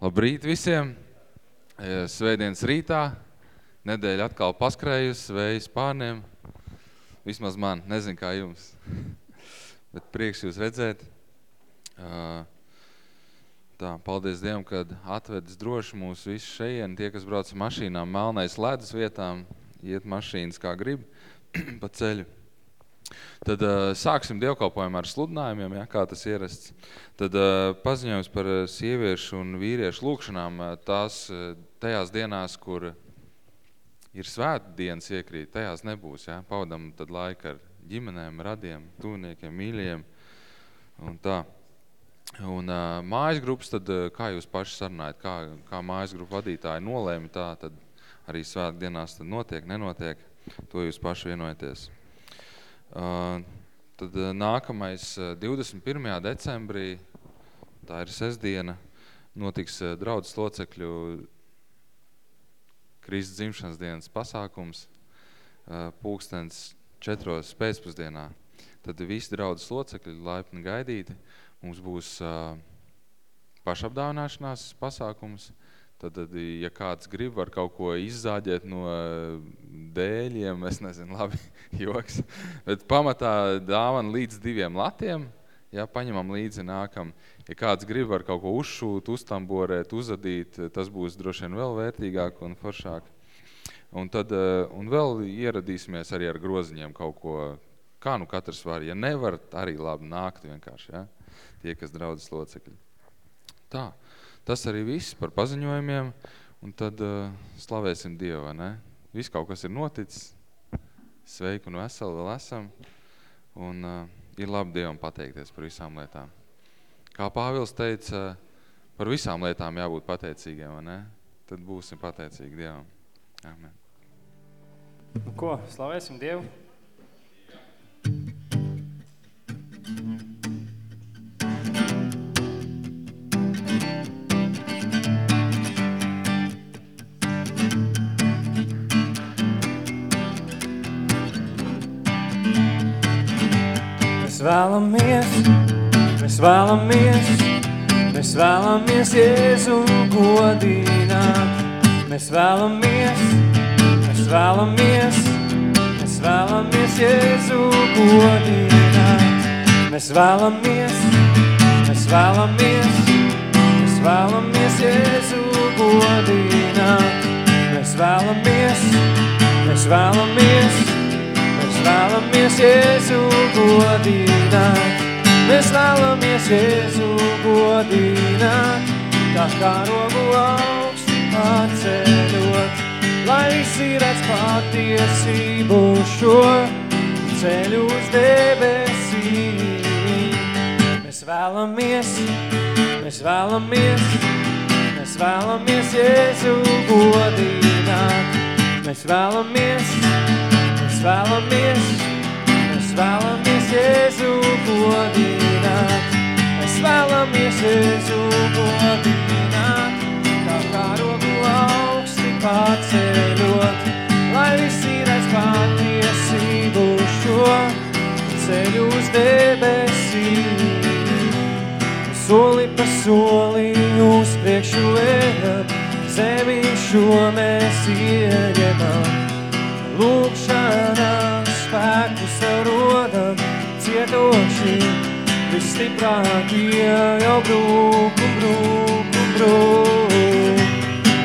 Labrīt visiem! E, Svētdienas rītā, nedēļa atkal paskrējusi, vējas pārniem. Vismaz man, nezinu kā jums, bet prieks jūs redzēt. Tā, paldies Dievam, kad atvedis droši mūs visu šeien. Tie, kas brauc mašīnām, melnais ledus vietām, iet mašīnas kā grib pa ceļu. Tad uh, sāksim dievkalpojumu ar sludinājumiem, ja, kā tas ierasts. Tad uh, paziņojums par sieviešu un vīriešu lūkšanām tās tajās dienās, kur ir svētdienas iekrīt, tajās nebūs. Ja. Pavadam tad laiku ar ģimenēm, radiem, tūniekiem, mīļiem un tā. Un uh, mājas grupas, tad uh, kā jūs paši sarunājat, kā, kā mājas grupu vadītāji nolēma tā, tad arī svētdienās tad notiek, nenotiek, to jūs paši vienojaties. Tad nākamais 21. decembrī, tā ir sestdiena, notiks draudzes locekļu Kristus dzimšanas dienas pasākums pulkstens četros pēcpusdienā. Tad visi draudzes locekļi laipni gaidīti. Mums būs pašapdāvināšanās pasākums – Tad, tad, ja kāds grib, var kaut ko izzāģēt no dēļiem, es nezinu, labi, joks. Bet pamatā dāvana līdz diviem latiem, ja paņemam līdzi nākam. Ja kāds grib, var kaut ko uzšūt, uztamborēt, uzadīt, tas būs droši vien vēl vērtīgāk un foršāk. Un, tad, un vēl ieradīsimies arī ar groziņiem kaut ko, kā nu katrs var. Ja nevar, arī labi nākt vienkārši, ja? tie, kas draudzes locekļi. Tā tas arī viss par paziņojumiem, un tad uh, slavēsim Dievu, vai ne? Viss kaut kas ir noticis, sveiki un veseli vēl esam, un uh, ir labi Dievam pateikties par visām lietām. Kā Pāvils teica, par visām lietām jābūt pateicīgiem, vai ne? Tad būsim pateicīgi Dievam. Amen. Nu ko, slavēsim Dievu? Mēs vēlamies, mēs vēlamies, mēs vēlamies Jēzu godināt. Mēs vēlamies, mēs vēlamies, mēs vēlamies Jēzu godināt. Mēs vēlamies, mēs vēlamies, mēs vēlamies Jēzu godināt. Mēs vēlamies, mēs vēlamies, Mēs vēlamies Jēzu godināt, mēs vēlamies Jēzu godināt, tā kā rogu augsti paceļot, lai visi redz patiesību šo ceļu uz debesīm. Mēs vēlamies, mēs vēlamies, mēs vēlamies Jēzu godināt, mēs vēlamies, Mēs vēlamies, mēs vēlamies Jēzu godināt. Mēs vēlamies Jēzu godināt, kā kārogu augsti paceļot, lai visi redz patiesību šo ceļu uz debesīm. Soli pa soli uz priekšu ejam, zemi šo mēs ieņemam. Lūkšanā spēku sarodam cietoši, visstiprākie jau brūk un brūk un brūk.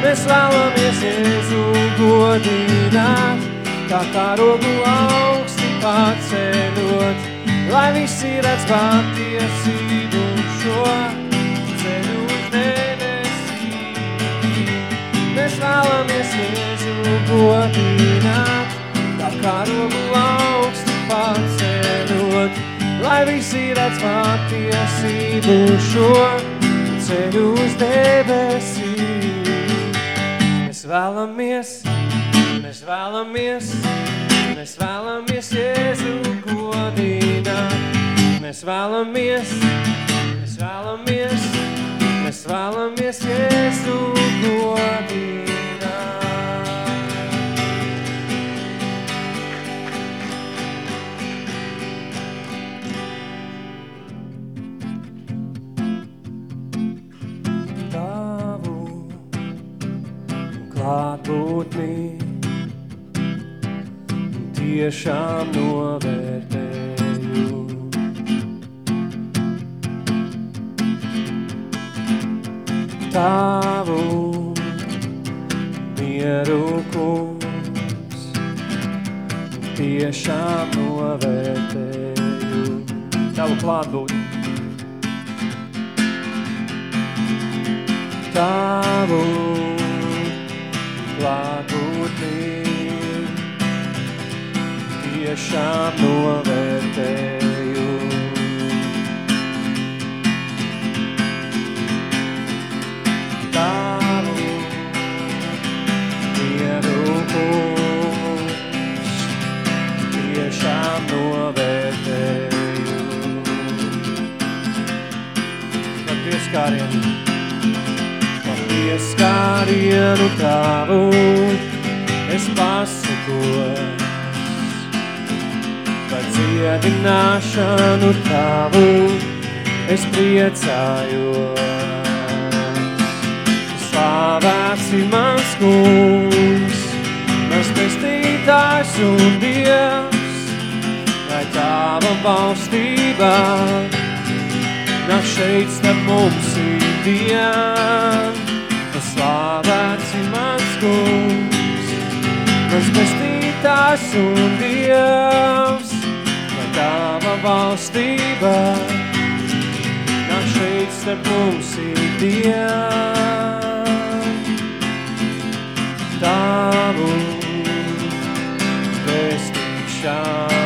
Mēs vēlamies Jēzu godināt, kā karogu augsti paceļot, lai visi redz patiesību šo Mēs vēlamies Jēzu godināt, kā karogu augstu paceļot, lai visi redz patiesību šo ceļu uz debesīm. Mēs vēlamies, mēs vēlamies, mēs vēlamies Jēzu godināt. Mēs vēlamies, mēs vēlamies, mēs vēlamies Jēzu godināt. Klātbūtni tiešām novērtēju. Tavu mieru kungs tiešām novērtēju. Tavu klātbūtni. Tavu klātbūtni tiešām novērtēju. Tavu mieru kungs tiešām novērtēju. Par pieskārienu, par pieskārienu tavu es pasakos par dziedināšanu tavu es priecājos. Slavēts ir mans kungs, mans pestītājs un Dievs, lai tava valstībā nāk šeit starp mums ikdien. Slavēts ir mans kungs, mans pestītājs un Dievs, lai tava valstībā nāk šeit starp mums ikdien. Tavu pestīšanu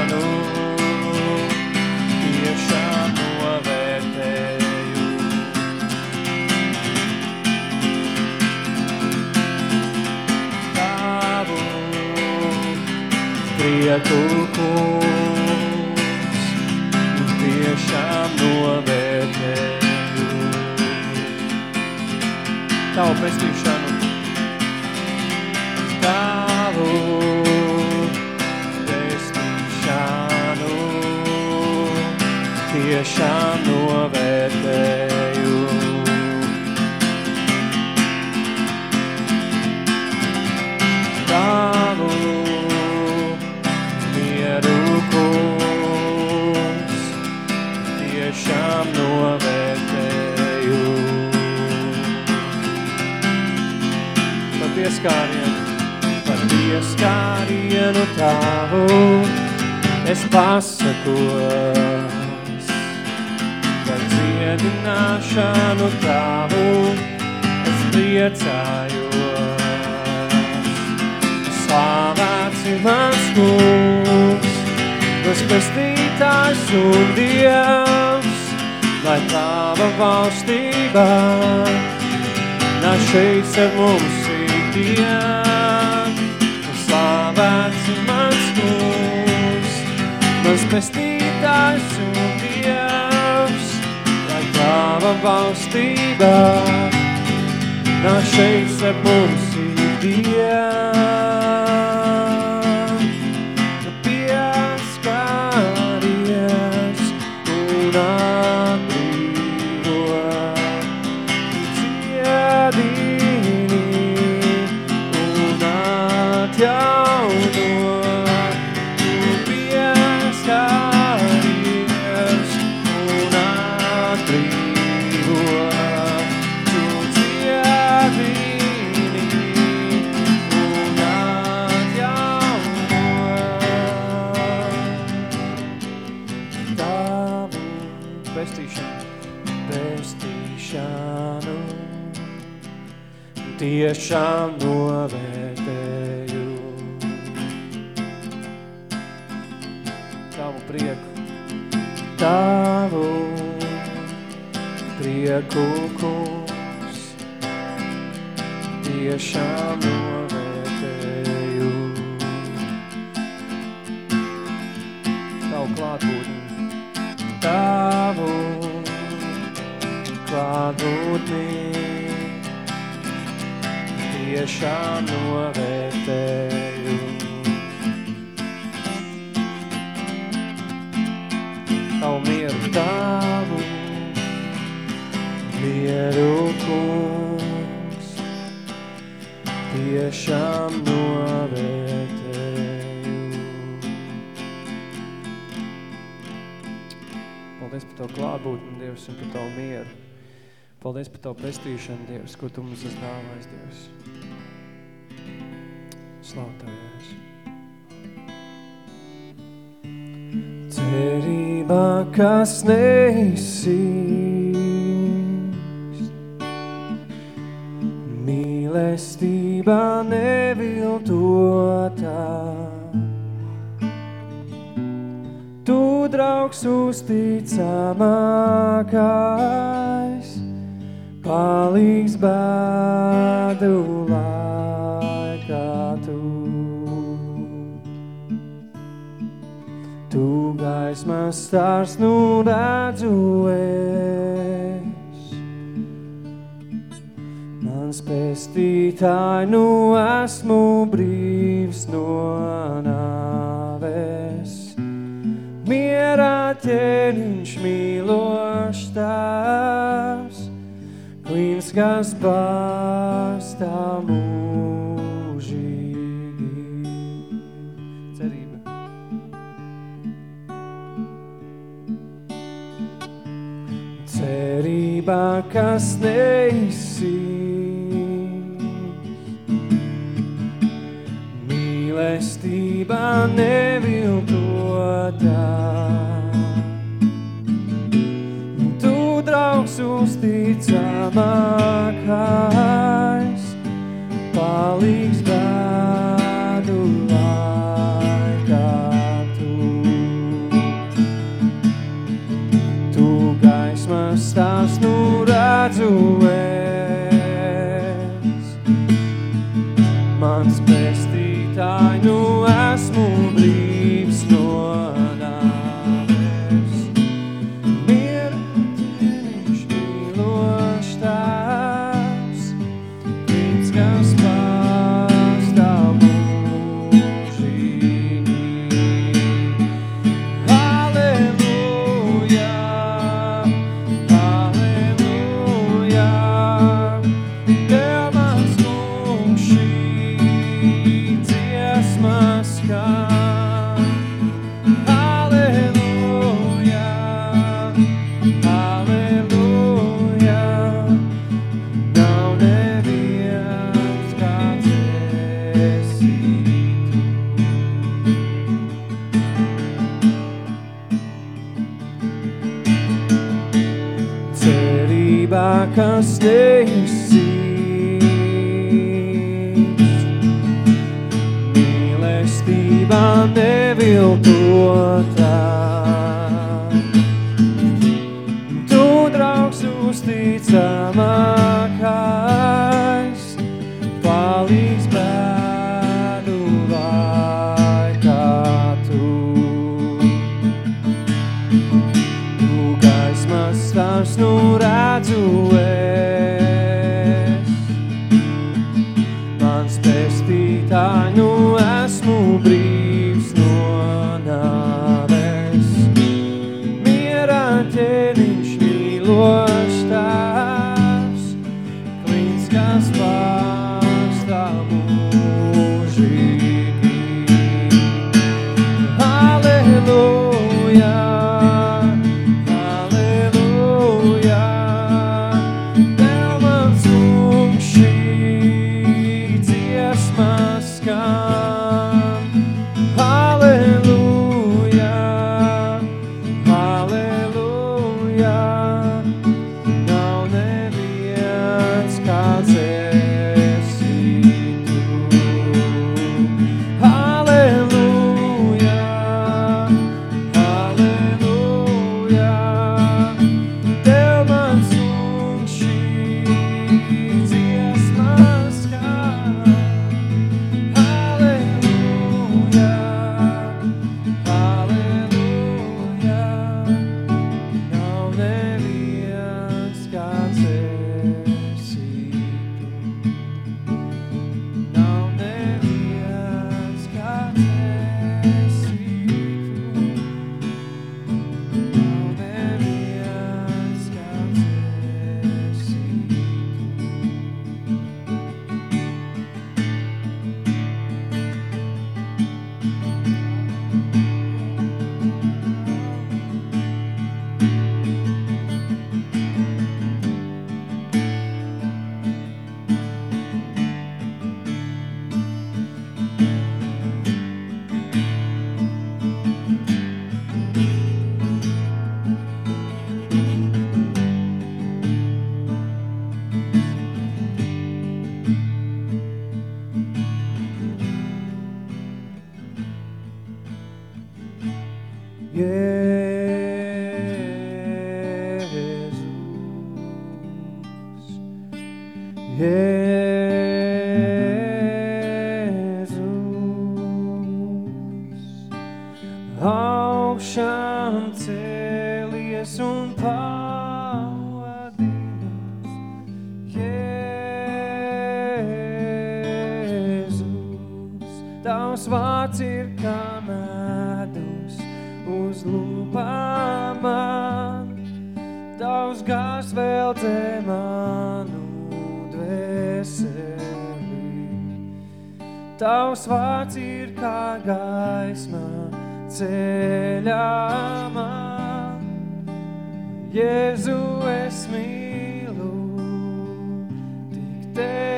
prieku kungs tiešām novērtēju. Tavu pestīšanu tavu pestīšanu tiešām novērtēju. Pieskārienu par pieskārienu tavu es pasakos. Par dziedināšanu tavu es priecājos. Slavēts ir mans kungs, tas pestītājs un Dievs, lai tava valstībā nāk šeit ar mums ikdien. Slavēts ir mans kungs, mans pestītājs un Dievs, lai tava valstībā nāk šeit ar mums ikdien. Pieskaries tiešām novērtēju. Tavu prieku, tavu prieku kungs, tiešām novērtēju. Tavu klātbūtni, tavu klātbūtni, tiešām novērtēju. Tavu mieru, tavu mieru kungs, tiešām novērtēju. Paldies par tavu klātbūtni, Dievs, un par tavu mieru. Paldies par tavu pestīšanu, Dievs, ko tu mums esi dāvājis, Dievs. Jēzus. Cerībā, kas neizsīst, mīlestībā neviltotā. Tu, draugs, uzticamākais, palīgs bēdu gaismas stars nu redzu es. Mans pestītāj, nu esmu brīvs no nāves. Mierā ķēniņš mīlošs tās, klīns, kas pārstāv mūžīgi. Cerībā, kas neizsīs, mīlestībā neviltotā. Tu, draugs, uzticamākais, palīgs gaismas stāvs nu redzu es. Cerībā, kas neizsīs, mīlestībā neviltotā. tavs gars veldzē manu dvēseli. Tavs vārds ir kā gaisma ceļā man. Jēzu es mīlu, tik tevi.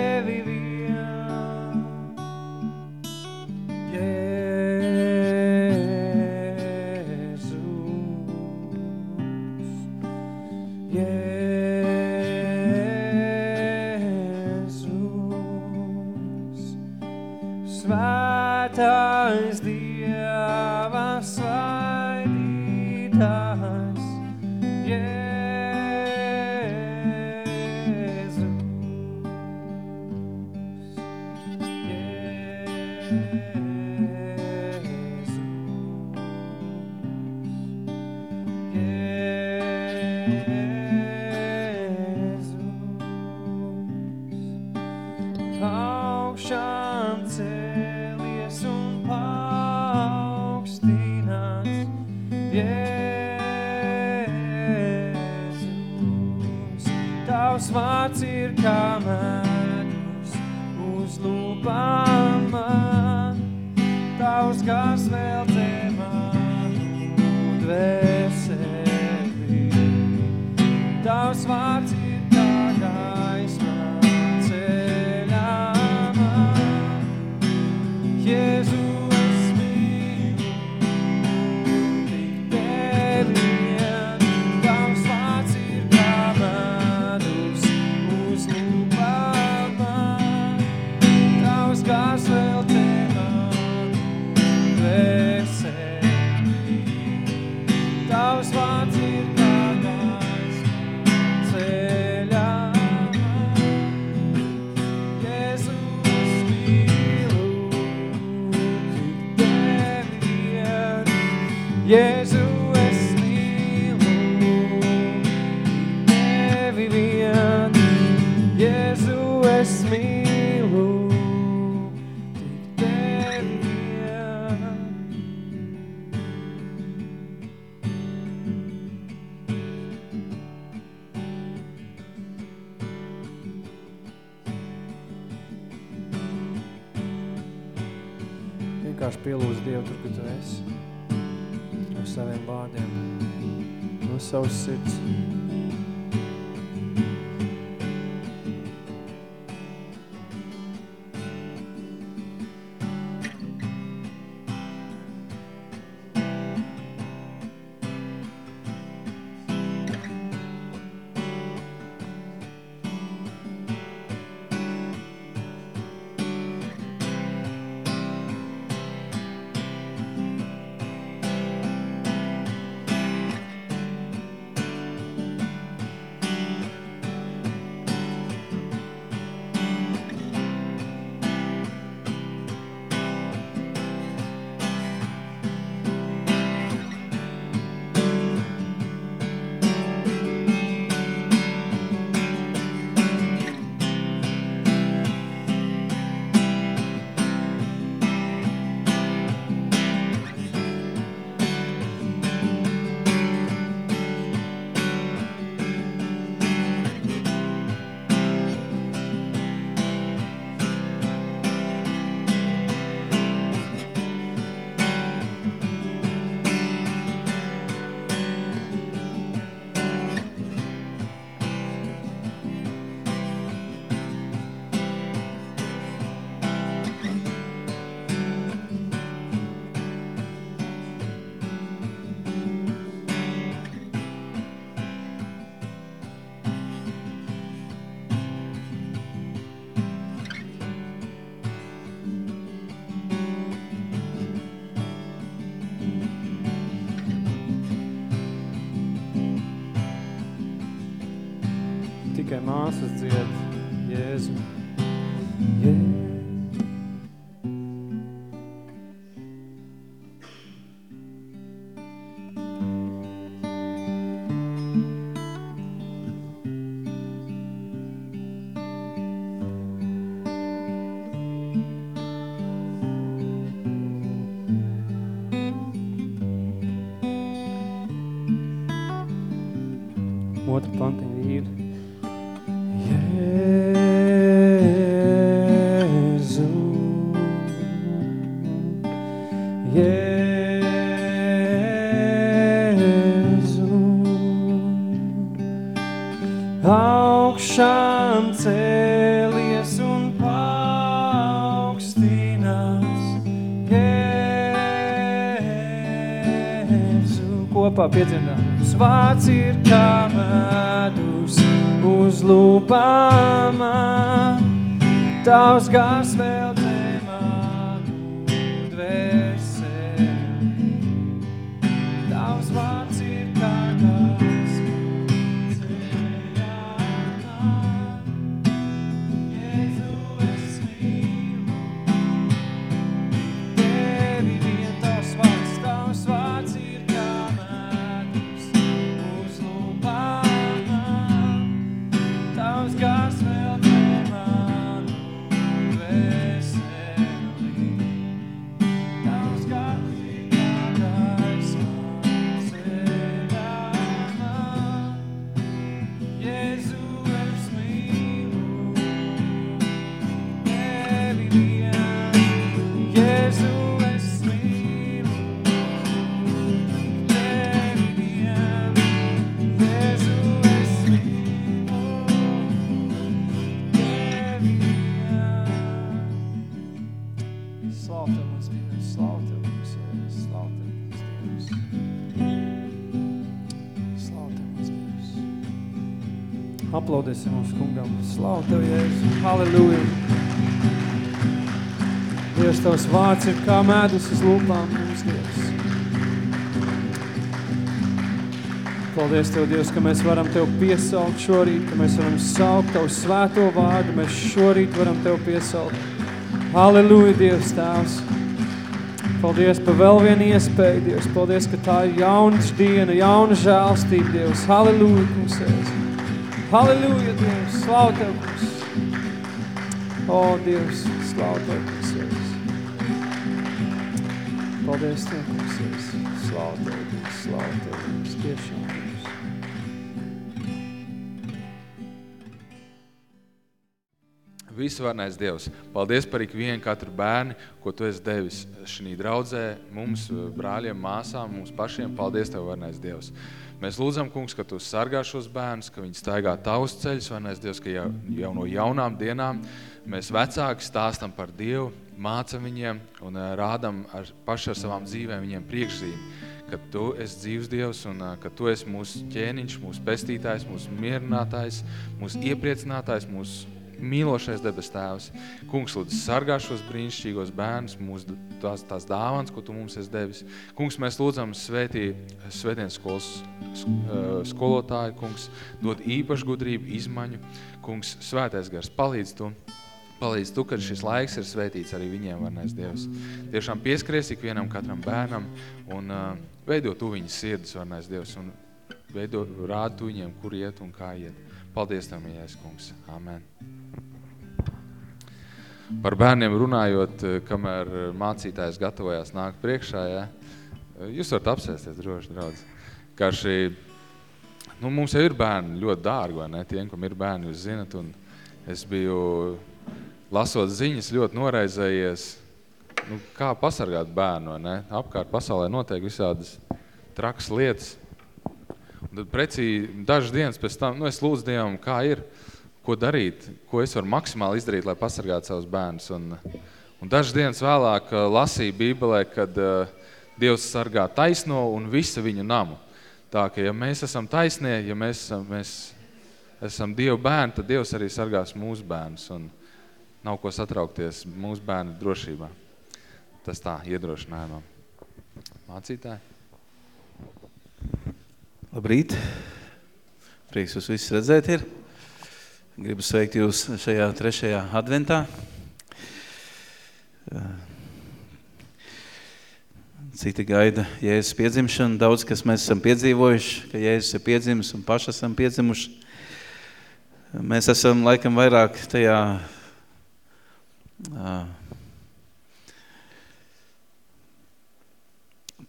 Aplaudēsim mums kungam. Slavu Tev, Jēzus. Halleluja. Dievs, Tavs vārds ir kā medus uz lūpām mums, Dievs. Paldies Tev, Dievs, ka mēs varam Tev piesaukt šorīt, ka mēs varam saukt Tavu svēto vārdu, mēs šorīt varam Tev piesaukt. Halleluja, Dievs, Tēvs. Paldies par vēl vienu iespēju, Dievs. Paldies, ka tā ir jaunas diena, jauna žēlstība, Dievs. Halleluja, kungs, Jēzus. Halleluja, Dievs. Slavu Tev, kungs. O, Dievs, slavu Tev, kungs, Jēzus. Paldies Tev, kungs, Jēzus. Slavu Tev, kungs, slavu Tev, kungs, tiešām, kungs. Visvarnais Dievs, paldies par ikvienu katru bērni, ko Tu esi devis šī draudzē, mums, brāļiem, māsām, mums pašiem. Paldies Tev, varnais Dievs. Mēs lūdzam, kungs, ka Tu sargā šos bērnus, ka viņi staigā Tavus ceļus, varnais Dievs, ka jau, jau no jaunām dienām mēs vecāki stāstam par Dievu, mācam viņiem un ā, rādam ar, paši ar savām dzīvēm viņiem priekšzīmi, ka Tu esi dzīvs Dievs un ā, ka Tu esi mūsu ķēniņš, mūsu pestītājs, mūsu mierinātājs, mūsu iepriecinātājs, mūsu mīlošais debes tēvs. Kungs, lūdzu, sargā šos brīnišķīgos bērnus, mūsu tās, tās dāvans, ko tu mums esi devis. Kungs, mēs lūdzam svētī, svētdienas skolas skolotāju, kungs, dod īpašu gudrību, izmaņu. Kungs, svētais gars, palīdz tu, palīdz tu, kad šis laiks ir svētīts arī viņiem, varnais Dievs. Tiešām pieskaries ikvienam katram bērnam un uh, veido tu viņas sirdis, varnais Dievs, un veido, rāda tu viņiem, kur iet un kā iet. Paldies Tev, mīļais kungs. Amen. Par bērniem runājot, eh, kamēr eh, mācītājs gatavojās nākt priekšā, ja, eh, jūs varat apsēsties droši, draudz. Šī, nu, mums jau ir bērni ļoti dārgi, vai ne? Tiem, kam ir bērni, jūs zinat, un es biju, lasot ziņas, ļoti noraizējies, nu, kā pasargāt bērnu, vai ne? Apkārt pasaulē notiek visādas trakas lietas. Un tad precīzi dažas dienas pēc tam, nu, es lūdzu Dievam, kā ir, ko darīt, ko es varu maksimāli izdarīt, lai pasargātu savus bērnus. Un, un dažas dienas vēlāk uh, lasīju Bībelē, kad uh, Dievs sargā taisno un visa viņu namu. Tā ka, ja mēs esam taisnie, ja mēs esam, mēs esam Dieva bērni, tad Dievs arī sargās mūsu bērnus. Un nav ko satraukties mūsu bērnu drošībā. Tas tā, iedrošinājumam. Mācītāji? Labrīt! Prieks jūs visus redzēt ir. Gribu sveikt jūs šajā trešajā adventā. Citi gaida Jēzus piedzimšanu. Daudz, kas mēs esam piedzīvojuši, ka Jēzus ir piedzimis un paši esam piedzimuši. Mēs esam laikam vairāk tajā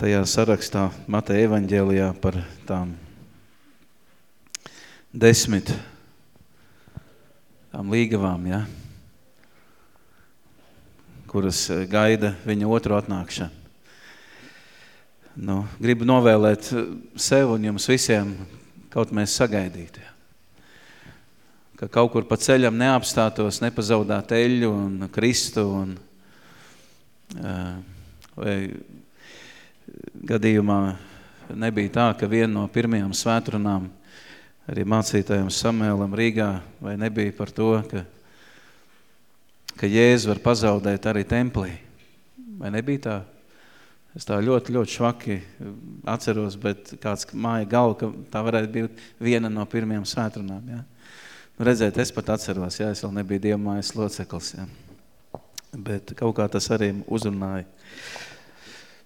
tajā sarakstā Mateja evaņģēlijā par tām desmit tām līgavām, ja, kuras gaida viņa otru atnākšanu. Nu, gribu novēlēt sev un jums visiem kaut mēs sagaidīt. Ja. Ka kaut kur pa ceļam neapstātos, nepazaudāt eļu un Kristu un vai gadījumā nebija tā, ka viena no pirmajām svētrunām arī mācītājiem Samēlam Rīgā, vai nebija par to, ka, ka Jēzus var pazaudēt arī templī. Vai nebija tā? Es tā ļoti, ļoti švaki atceros, bet kāds māja galva, ka tā varētu būt viena no pirmajām svētrunām. Ja? Nu, redzēt, es pat atceros, ja es vēl nebiju dievmājas loceklis. Ja? Bet kaut kā tas arī uzrunāja.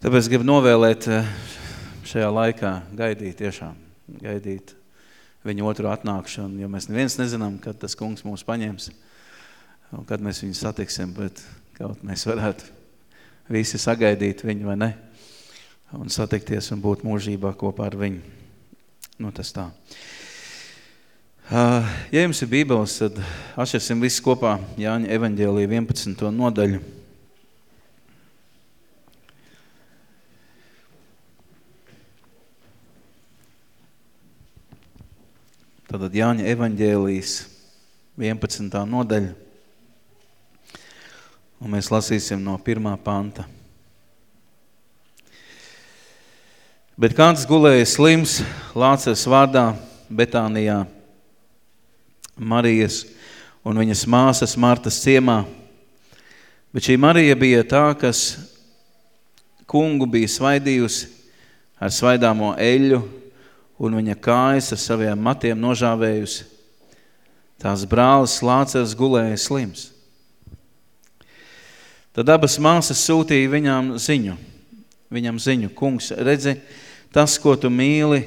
Tāpēc gribu novēlēt eh, šajā laikā gaidīt tiešām, gaidīt viņu otru atnākšanu, jo mēs neviens nezinām, kad tas kungs mūs paņems un kad mēs viņu satiksim, bet kaut mēs varētu visi sagaidīt viņu vai ne un satikties un būt mūžībā kopā ar viņu. Nu, tas tā. Ja jums ir bībeles, tad atšķirsim visi kopā Jāņa evaņģēlija 11. nodaļu. Tātad Jāņa evaņģēlijas 11. nodaļa. Un mēs lasīsim no pirmā panta. Bet kāds gulēja slims Lācers vārdā Betānijā, Marijas un viņas māsas Martas ciemā. Bet šī Marija bija tā, kas kungu bija svaidījusi ar svaidāmo eļu un viņa kājas ar saviem matiem nožāvējusi. Tās brālis Lācers gulēja slims. Tad abas māsas sūtīja viņām ziņu. Viņam ziņu, kungs, redzi, tas, ko tu mīli,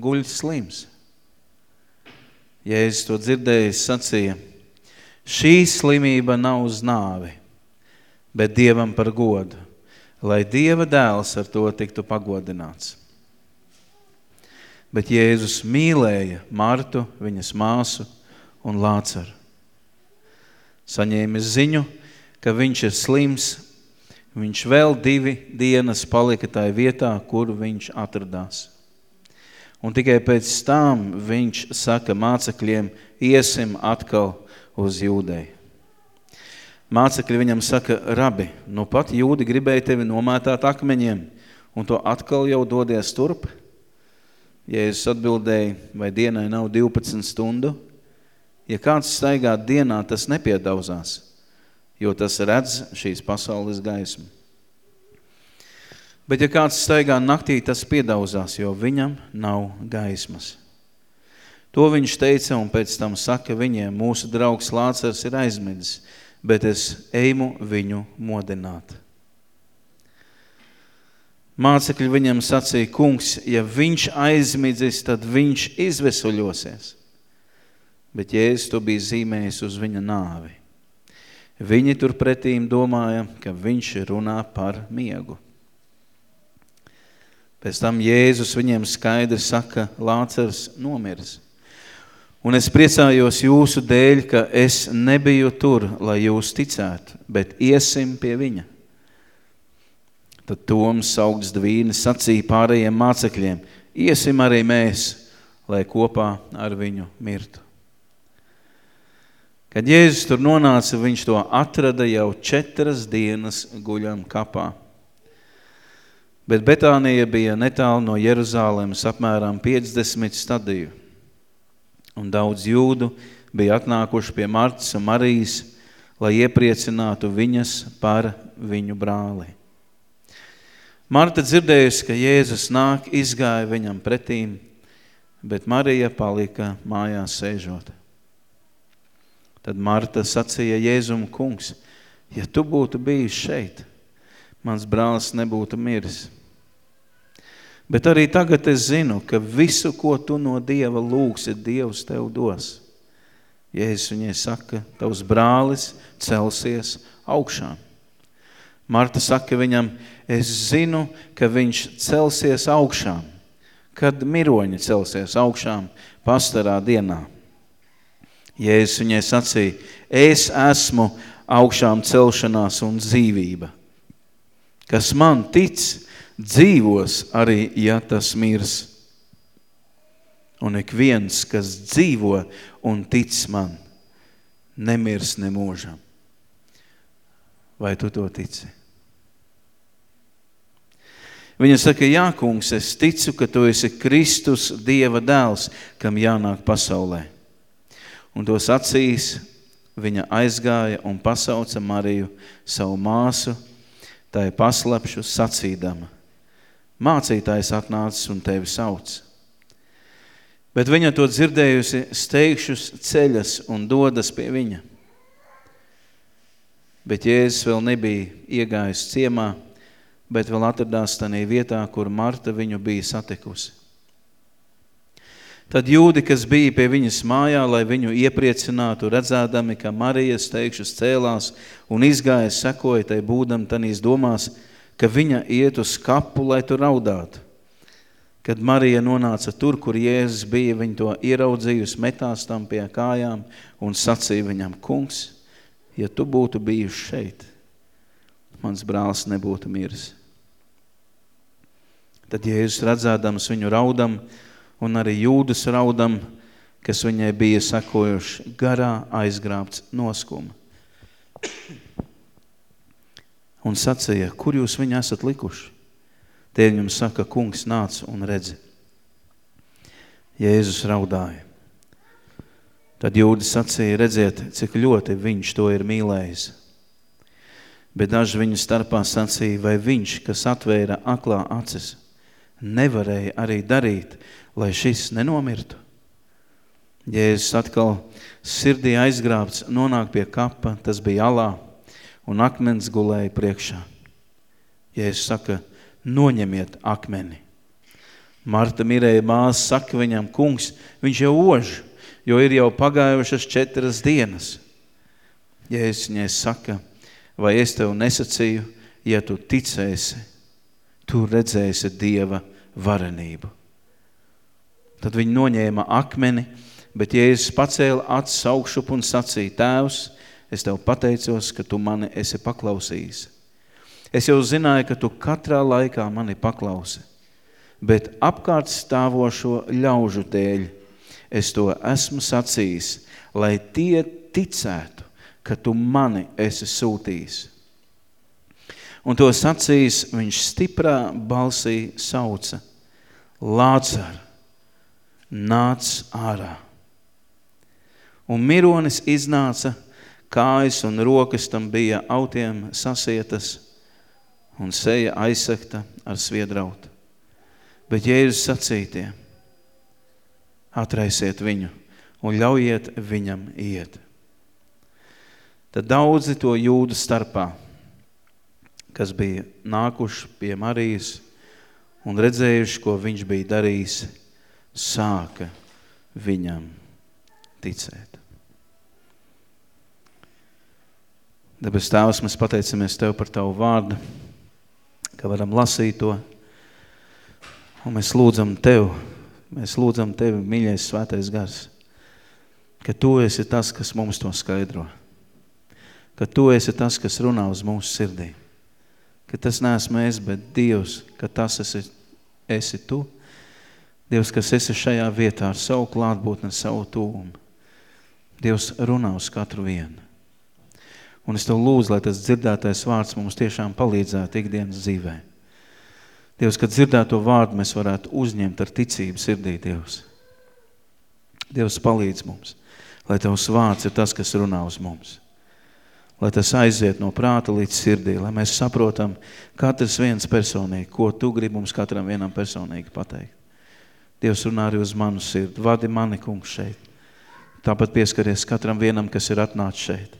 guļ slims. Jēzus to dzirdējis, sacīja, šī slimība nav uz nāvi, bet Dievam par godu, lai Dieva dēls ar to tiktu pagodināts. Bet Jēzus mīlēja Martu, viņas māsu un Lācaru. Saņēmis ziņu, ka viņš ir slims, viņš vēl divi dienas palika tai vietā, kur viņš atradās. Un tikai pēc tam viņš saka mācekļiem, iesim atkal uz jūdēju. Mācekļi viņam saka, rabi, nu pat jūdi gribēja tevi nomētāt akmeņiem, un to atkal jau dodies turp? Jēzus atbildēja, vai dienai nav 12 stundu? Ja kāds staigā dienā, tas nepiedauzās, jo tas redz šīs pasaules gaismu. Bet ja kāds staigā naktī, tas piedauzās, jo viņam nav gaismas. To viņš teica un pēc tam saka viņiem, mūsu draugs Lācars ir aizmidis, bet es eimu viņu modināt. Mācekļi viņam sacīja, kungs, ja viņš aizmidzis, tad viņš izvesuļosies. Bet Jēzus to bija zīmējis uz viņa nāvi. Viņi turpretīm domāja, ka viņš runā par miegu. Pēc tam Jēzus viņiem skaidri saka, Lācars nomirs. Un es priecājos jūsu dēļ, ka es nebiju tur, lai jūs ticētu, bet iesim pie viņa. Tad Toms augsts dvīnis sacīja pārējiem mācekļiem, iesim arī mēs, lai kopā ar viņu mirtu. Kad Jēzus tur nonāca, viņš to atrada jau četras dienas guļam kapā. Bet Betānija bija netālu no Jeruzālēmas apmēram 50 stadiju. Un daudz jūdu bija atnākuši pie Martas un Marijas, lai iepriecinātu viņas par viņu brāli. Marta dzirdējusi, ka Jēzus nāk, izgāja viņam pretīm, bet Marija palika mājās sēžot. Tad Marta sacīja Jēzum kungs, ja tu būtu bijis šeit, mans brālis nebūtu miris. Bet arī tagad es zinu, ka visu, ko tu no Dieva lūgsi, Dievs tev dos. Jēzus viņai saka, tavs brālis celsies augšā. Marta saka viņam, es zinu, ka viņš celsies augšām, kad miroņi celsies augšām pastarā dienā. Jēzus viņai sacīja, es esmu augšām celšanās un dzīvība. Kas man tic, dzīvos arī, ja tas mirs. Un ik viens, kas dzīvo un tic man, nemirs nemūžam. Vai tu to tici? Viņa saka, jā, kungs, es ticu, ka tu esi Kristus Dieva dēls, kam jānāk pasaulē. Un to sacīs, viņa aizgāja un pasauca Mariju, savu māsu, tai paslapšu sacīdama. Mācītājs atnācis un tevi sauc. Bet viņa to dzirdējusi steigšus ceļas un dodas pie viņa. Bet Jēzus vēl nebija iegājis ciemā, bet vēl atradās tanī vietā, kur Marta viņu bija satikusi. Tad jūdi, kas bija pie viņas mājā, lai viņu iepriecinātu, redzēdami, ka Marijas teikšus cēlās un izgāja sekoja tai būdam tanīs domās, ka viņa iet uz kapu, lai tur raudātu. Kad Marija nonāca tur, kur Jēzus bija, viņa to ieraudzījusi, metās tam pie kājām un sacīja viņam, kungs, ja tu būtu bijuši šeit, mans brālis nebūtu miris. Tad Jēzus redzēdams viņu raudam un arī jūdas raudam, kas viņai bija sakojuši garā aizgrābts noskuma. Un sacīja, kur jūs viņu esat likuši? Tie viņam saka, kungs nāc un redzi. Jēzus raudāja. Tad jūdas sacīja, redziet, cik ļoti viņš to ir mīlējis. Bet daži viņu starpā sacīja, vai viņš, kas atvēra aklā acis, nevarēja arī darīt, lai šis nenomirtu. Jēzus atkal sirdī aizgrābts, nonāk pie kapa, tas bija alā, un akmens gulēja priekšā. Jēzus saka, noņemiet akmeni. Marta mirēja māsa saka viņam, kungs, viņš jau ož, jo ir jau pagājušas četras dienas. Jēzus viņai saka, vai es tev nesacīju, ja tu ticēsi, tu redzēsi Dieva varenību. Tad viņi noņēma akmeni, bet Jēzus pacēla acis augšup un sacīja, tēvs, es tev pateicos, ka tu mani esi paklausījis. Es jau zināju, ka tu katrā laikā mani paklausi, bet apkārt stāvošo ļaužu dēļ es to esmu sacījis, lai tie ticētu, ka tu mani esi sūtījis. Un to sacījis, viņš stiprā balsī sauca, Lācar, nāc ārā. Un mironis iznāca, kājas un rokas tam bija autiem sasietas un seja aizsakta ar sviedrautu. Bet Jēzus sacītie, atraisiet viņu un ļaujiet viņam iet. Tad daudzi to jūdu starpā, kas bija nākuši pie Marijas un redzējuši, ko viņš bija darījis, sāka viņam ticēt. Debes Tēvs, mēs pateicamies Tev par Tavu vārdu, ka varam lasīt to, un mēs lūdzam Tev, mēs lūdzam Tevi, mīļais svētais gars, ka Tu esi tas, kas mums to skaidro, ka Tu esi tas, kas runā uz mūsu sirdī, ka tas neesmu es, bet Dievs, ka tas esi, esi Tu, Dievs, kas esi šajā vietā ar savu klātbūtni, savu tūmu. Dievs runā uz katru vienu. Un es Tev lūdzu, lai tas dzirdētais vārds mums tiešām palīdzētu ikdienas dzīvē. Dievs, kad dzirdēto vārdu mēs varētu uzņemt ar ticību sirdī, Dievs. Dievs palīdz mums, lai Tavs vārds ir tas, kas runā uz mums lai tas aiziet no prāta līdz sirdī, lai mēs saprotam katrs viens personīgi, ko tu gribi mums katram vienam personīgi pateikt. Dievs runā arī uz manu sirdi. Vadi mani, kungs, šeit. Tāpat pieskaries katram vienam, kas ir atnācis šeit.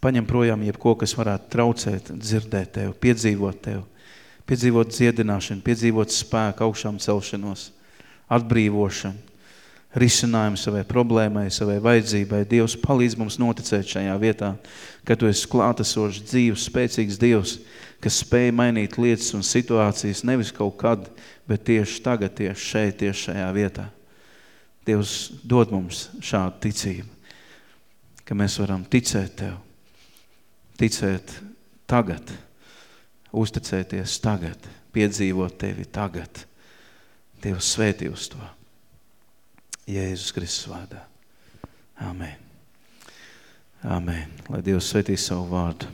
Paņem projām jebko, kas varētu traucēt, dzirdēt tev, piedzīvot tev, piedzīvot dziedināšanu, piedzīvot spēku, augšām celšanos, atbrīvošanu, risinājumu savai problēmai, savai vajadzībai. Dievs palīdz mums noticēt šajā vietā, ka Tu esi klātesošs dzīvs, spēcīgs Dievs, kas spēj mainīt lietas un situācijas nevis kaut kad, bet tieši tagad, tieši šeit, tieši šajā vietā. Dievs dod mums šādu ticību, ka mēs varam ticēt Tev, ticēt tagad, uzticēties tagad, piedzīvot Tevi tagad. Dievs svētī uz to. Jēzus Kristus vārdā. Amen. Amen. Lai Dievs svētī savu vārdu.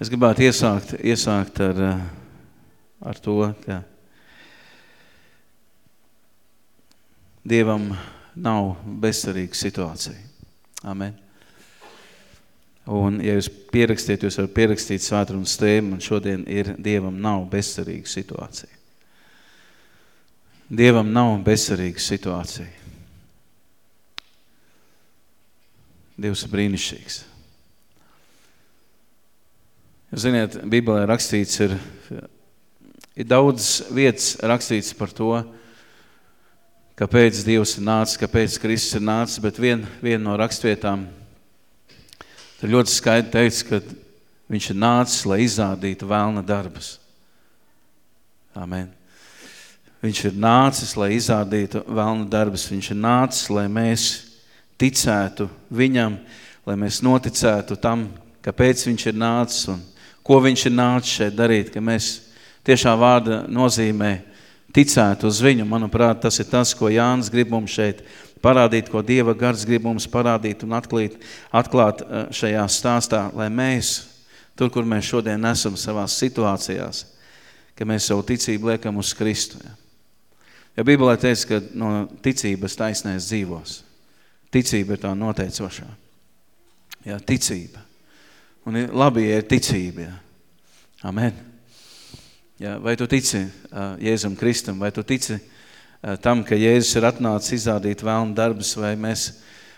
Es gribētu iesākt, iesākt ar, ar to, ka Dievam nav bezcerīga situācija. Amen. Un, ja jūs pierakstiet, jūs varat pierakstīt svētrunas tēmu, un šodien ir Dievam nav bezcerīga situācija. Dievam nav bezcerīga situācija. Dievs ir brīnišķīgs. Ziniet, Bībelē rakstīts ir, ir daudz vietas rakstīts par to, kāpēc Dievs ir nācis, kāpēc Kristus ir nācis, bet vien, viena no rakstvietām tur ļoti skaidri teica, ka viņš ir nācis, lai izrādītu vēlna darbus. Amen. Viņš ir nācis, lai izrādītu vēlna darbus. Viņš ir nācis, lai mēs ticētu viņam, lai mēs noticētu tam, kāpēc viņš ir nācis un ko viņš ir nācis šeit darīt, ka mēs tiešā vārda nozīmē ticētu uz viņu. Manuprāt, tas ir tas, ko Jānis grib mums šeit parādīt, ko Dieva gars grib mums parādīt un atklīt, atklāt eh, šajā stāstā, lai mēs, tur, kur mēs šodien esam savās situācijās, ka mēs savu ticību liekam uz Kristu. Ja, ja Bībelē teica, ka no ticības taisnēs dzīvos. Ticība ir tā noteicošā. Jā, ticība. Un labi, ja ir ticība. Jā. Amen. Ja, vai tu tici uh, Jēzum Kristum, vai tu tici uh, tam, ka Jēzus ir atnācis izrādīt vēlnu darbus, vai mēs,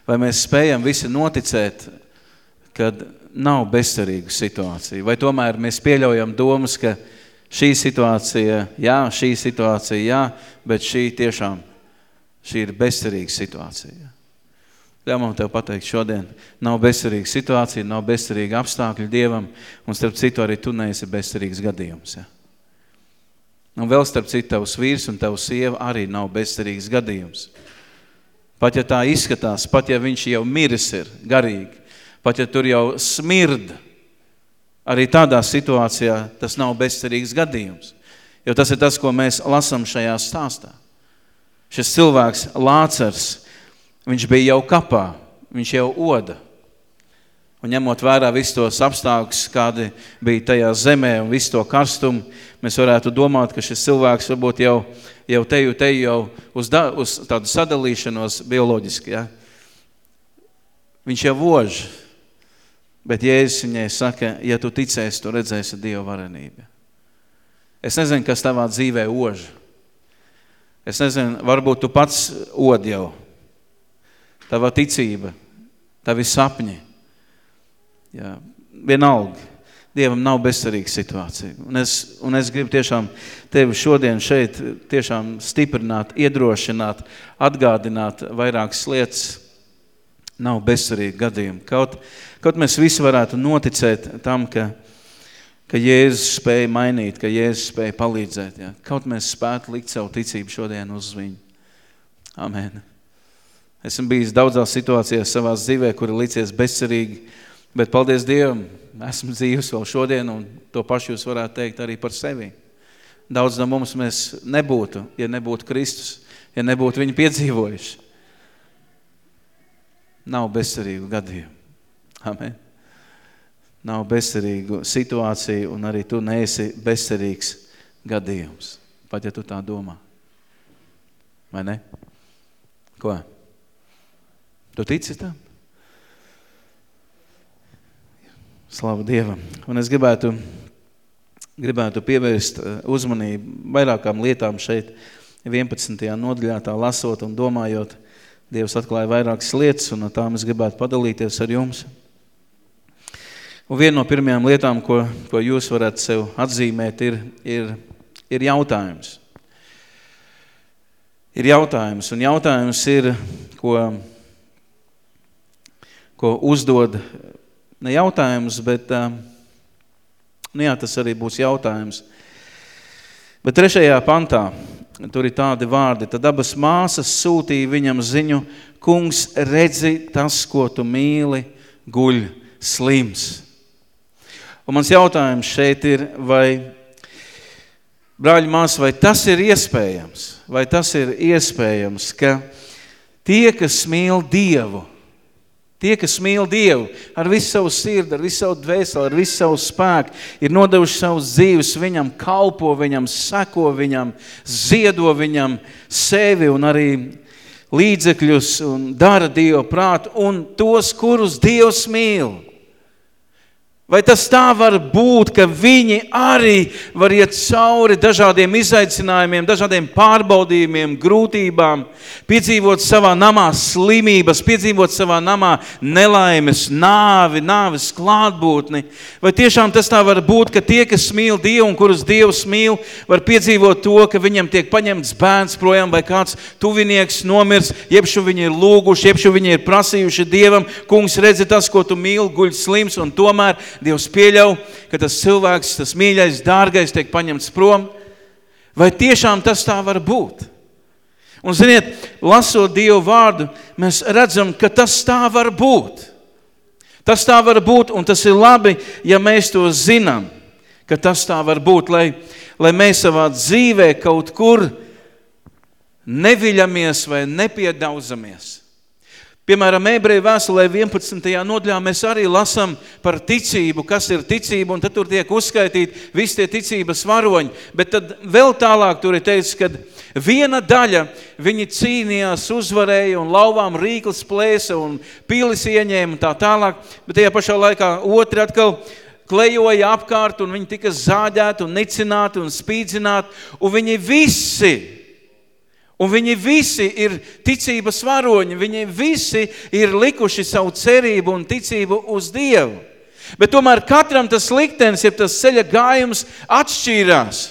vai mēs spējam visi noticēt, kad nav bezcerīgu situāciju, vai tomēr mēs pieļaujam domas, ka šī situācija, jā, šī situācija, jā, bet šī tiešām, šī ir bezcerīga situācija. Ļauj man tev pateikt šodien, nav bezcerīga situācija, nav bezcerīga apstākļi Dievam, un starp citu arī tu neesi bezcerīgs gadījums. Ja? Un vēl starp citu, tavs vīrs un tavs sieva arī nav bezcerīgs gadījums. Pat ja tā izskatās, pat ja viņš jau miris ir garīgi, pat ja tur jau smird, arī tādā situācijā tas nav bezcerīgs gadījums. Jo tas ir tas, ko mēs lasam šajā stāstā. Šis cilvēks, Lācars, viņš bija jau kapā, viņš jau oda. Un ņemot vērā visu tos apstākļus, kādi bija tajā zemē un visu to karstumu, mēs varētu domāt, ka šis cilvēks varbūt jau, jau teju, teju jau uz, da, uz tādu sadalīšanos bioloģiski. Ja? Viņš jau vož, bet Jēzus viņai saka, ja tu ticēsi, tu redzēsi Dieva varenību. Es nezinu, kas tavā dzīvē ož. Es nezinu, varbūt tu pats od jau. Tava ticība, tavi sapņi, Jā, vienalga. Dievam nav bezcerīga situācija. Un es, un es gribu tiešām tevi šodien šeit tiešām stiprināt, iedrošināt, atgādināt vairākas lietas. Nav bezcerīga gadījuma. Kaut, kaut mēs visi varētu noticēt tam, ka, ka Jēzus spēja mainīt, ka Jēzus spēja palīdzēt. Ja? Kaut mēs spētu likt savu ticību šodien uz viņu. Amen. Esmu bijis daudzās situācijās savās dzīvē, kuri licies bezcerīgi, Bet paldies Dievam, esmu dzīvs vēl šodien, un to pašu jūs varētu teikt arī par sevi. Daudz no mums mēs nebūtu, ja nebūtu Kristus, ja nebūtu viņu piedzīvojuši. Nav bezcerīgu gadījumu. Amen. Nav bezcerīgu situāciju, un arī tu neesi bezcerīgs gadījums. Pat ja tu tā domā. Vai ne? Ko? Tu tici tam? Slavu Dievam. Un es gribētu gribētu pievērst eh, uzmanību vairākām lietām šeit 11. nodaļā tā lasot un domājot. Dievs atklāja vairākas lietas, un no tām es gribētu padalīties ar jums. Un viena no pirmajām lietām, ko, ko jūs varat sev atzīmēt, ir, ir, ir jautājums. Ir jautājums, un jautājums ir, ko, ko uzdod, ne jautājums, bet, nu jā, tas arī būs jautājums. Bet trešajā pantā, tur ir tādi vārdi, tad abas māsas sūtīja viņam ziņu, kungs, redzi tas, ko tu mīli, guļ slims. Un mans jautājums šeit ir, vai, brāļi mās, vai tas ir iespējams, vai tas ir iespējams, ka tie, kas mīl Dievu, Tie, kas mīl Dievu ar visu savu sirdi, ar visu savu dvēseli, ar visu savu spēku, ir nodevuši savus dzīves viņam, kalpo viņam, seko viņam, ziedo viņam sevi un arī līdzekļus un dara Dievu prātu un tos, kurus Dievs mīl. Vai tas tā var būt, ka viņi arī var iet cauri dažādiem izaicinājumiem, dažādiem pārbaudījumiem, grūtībām, piedzīvot savā namā slimības, piedzīvot savā namā nelaimes, nāvi, nāves klātbūtni? Vai tiešām tas tā var būt, ka tie, kas mīl Dievu un kurus Dievs mīl, var piedzīvot to, ka viņam tiek paņemts bērns projām vai kāds tuvinieks nomirs, jebšu viņi ir lūguši, jebšu viņi ir prasījuši Dievam, kungs redzi tas, ko tu mīli, guļ slims un tomēr Dievs pieļauj, ka tas cilvēks, tas mīļais, dārgais tiek paņemts prom. Vai tiešām tas tā var būt? Un ziniet, lasot Dievu vārdu, mēs redzam, ka tas tā var būt. Tas tā var būt, un tas ir labi, ja mēs to zinām, ka tas tā var būt, lai, lai mēs savā dzīvē kaut kur neviļamies vai nepiedauzamies. Piemēram, ebreju vēstulē 11. nodaļā mēs arī lasām par ticību, kas ir ticība, un tad tur tiek uzskaitīti visi tie ticības varoņi. Bet tad vēl tālāk tur ir teicis, ka viena daļa viņi cīnījās, uzvarēja un lauvām rīklis plēsa un pīlis ieņēma un tā tālāk, bet tajā pašā laikā otri atkal klejoja apkārt un viņi tika zāģēti un nicināti un spīdzināti, un viņi visi Un viņi visi ir ticības varoņi, viņi visi ir likuši savu cerību un ticību uz Dievu. Bet tomēr katram tas liktenis, ja tas ceļa gājums atšķīrās.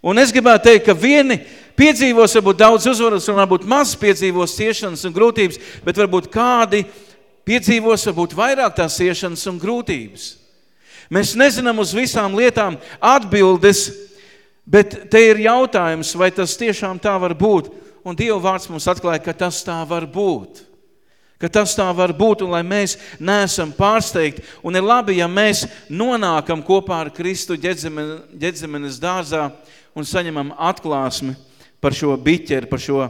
Un es gribētu teikt, ka vieni piedzīvos varbūt daudz uzvaras un varbūt maz piedzīvos ciešanas un grūtības, bet varbūt kādi piedzīvos varbūt vairāk tās ciešanas un grūtības. Mēs nezinām uz visām lietām atbildes, Bet te ir jautājums, vai tas tiešām tā var būt. Un Dieva vārds mums atklāja, ka tas tā var būt. Ka tas tā var būt, un lai mēs neesam pārsteigti. Un ir labi, ja mēs nonākam kopā ar Kristu ģedzemenes dārzā un saņemam atklāsmi par šo biķeri, par šo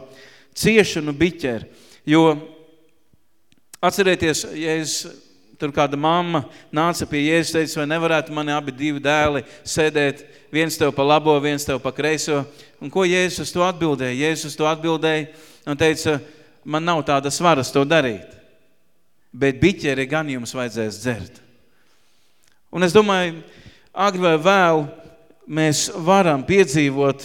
ciešanu biķeri. Jo atcerieties, ja es tur kāda mamma nāca pie Jēzus, teica, vai nevarētu mani abi divi dēli sēdēt viens tev pa labo, viens tev pa kreiso. Un ko Jēzus to atbildēja? Jēzus to atbildēja un teica, man nav tādas varas to darīt, bet biķeri gan jums vajadzēs dzert. Un es domāju, agri vai vēl mēs varam piedzīvot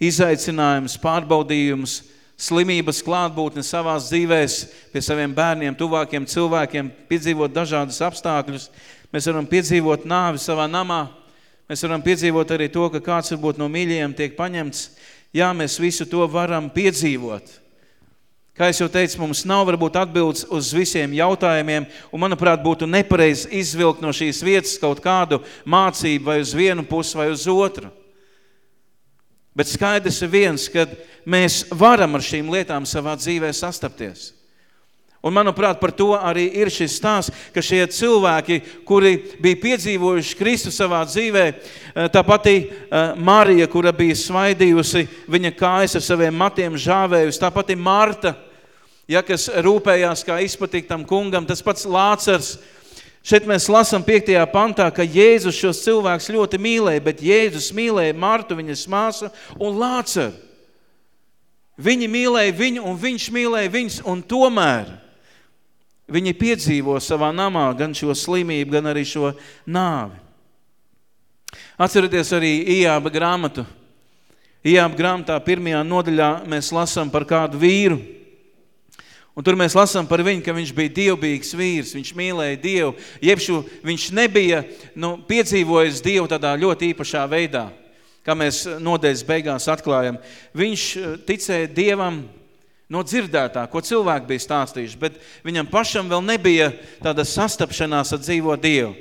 izaicinājumus, pārbaudījumus, slimības klātbūtni savās dzīvēs, pie saviem bērniem, tuvākiem cilvēkiem, piedzīvot dažādus apstākļus. Mēs varam piedzīvot nāvi savā namā, Mēs varam piedzīvot arī to, ka kāds varbūt no mīļajiem tiek paņemts. Jā, mēs visu to varam piedzīvot. Kā es jau teicu, mums nav varbūt atbildes uz visiem jautājumiem, un manuprāt, būtu nepareizi izvilkt no šīs vietas kaut kādu mācību vai uz vienu pusi vai uz otru. Bet skaidrs ir viens, ka mēs varam ar šīm lietām savā dzīvē sastapties. Un, manuprāt, par to arī ir šis stāsts, ka šie cilvēki, kuri bija piedzīvojuši Kristu savā dzīvē, eh, tā pati eh, Marija, kura bija svaidījusi viņa kājas ar saviem matiem žāvējusi, tā pati Marta, ja, kas rūpējās, kā izpatikt tam kungam, tas pats Lācars. Šeit mēs lasām 5. pantā, ka Jēzus šos cilvēkus ļoti mīlēja, bet Jēzus mīlēja Martu, viņas māsu un Lācaru. Viņi mīlēja viņu un viņš mīlēja viņus un tomēr – Viņi piedzīvo savā namā gan šo slimību, gan arī šo nāvi. Atcerieties arī Ijāba grāmatu. Ijāba grāmatā pirmajā nodaļā mēs lasām par kādu vīru. Un tur mēs lasām par viņu, ka viņš bija dievbīgs vīrs, viņš mīlēja Dievu, jebšu viņš nebija nu, piedzīvojis Dievu tādā ļoti īpašā veidā, kā mēs nodēļas beigās atklājam. Viņš eh, ticēja Dievam no dzirdētā, ko cilvēki bija stāstījuši, bet viņam pašam vēl nebija tāda sastapšanās ar dzīvo Dievu.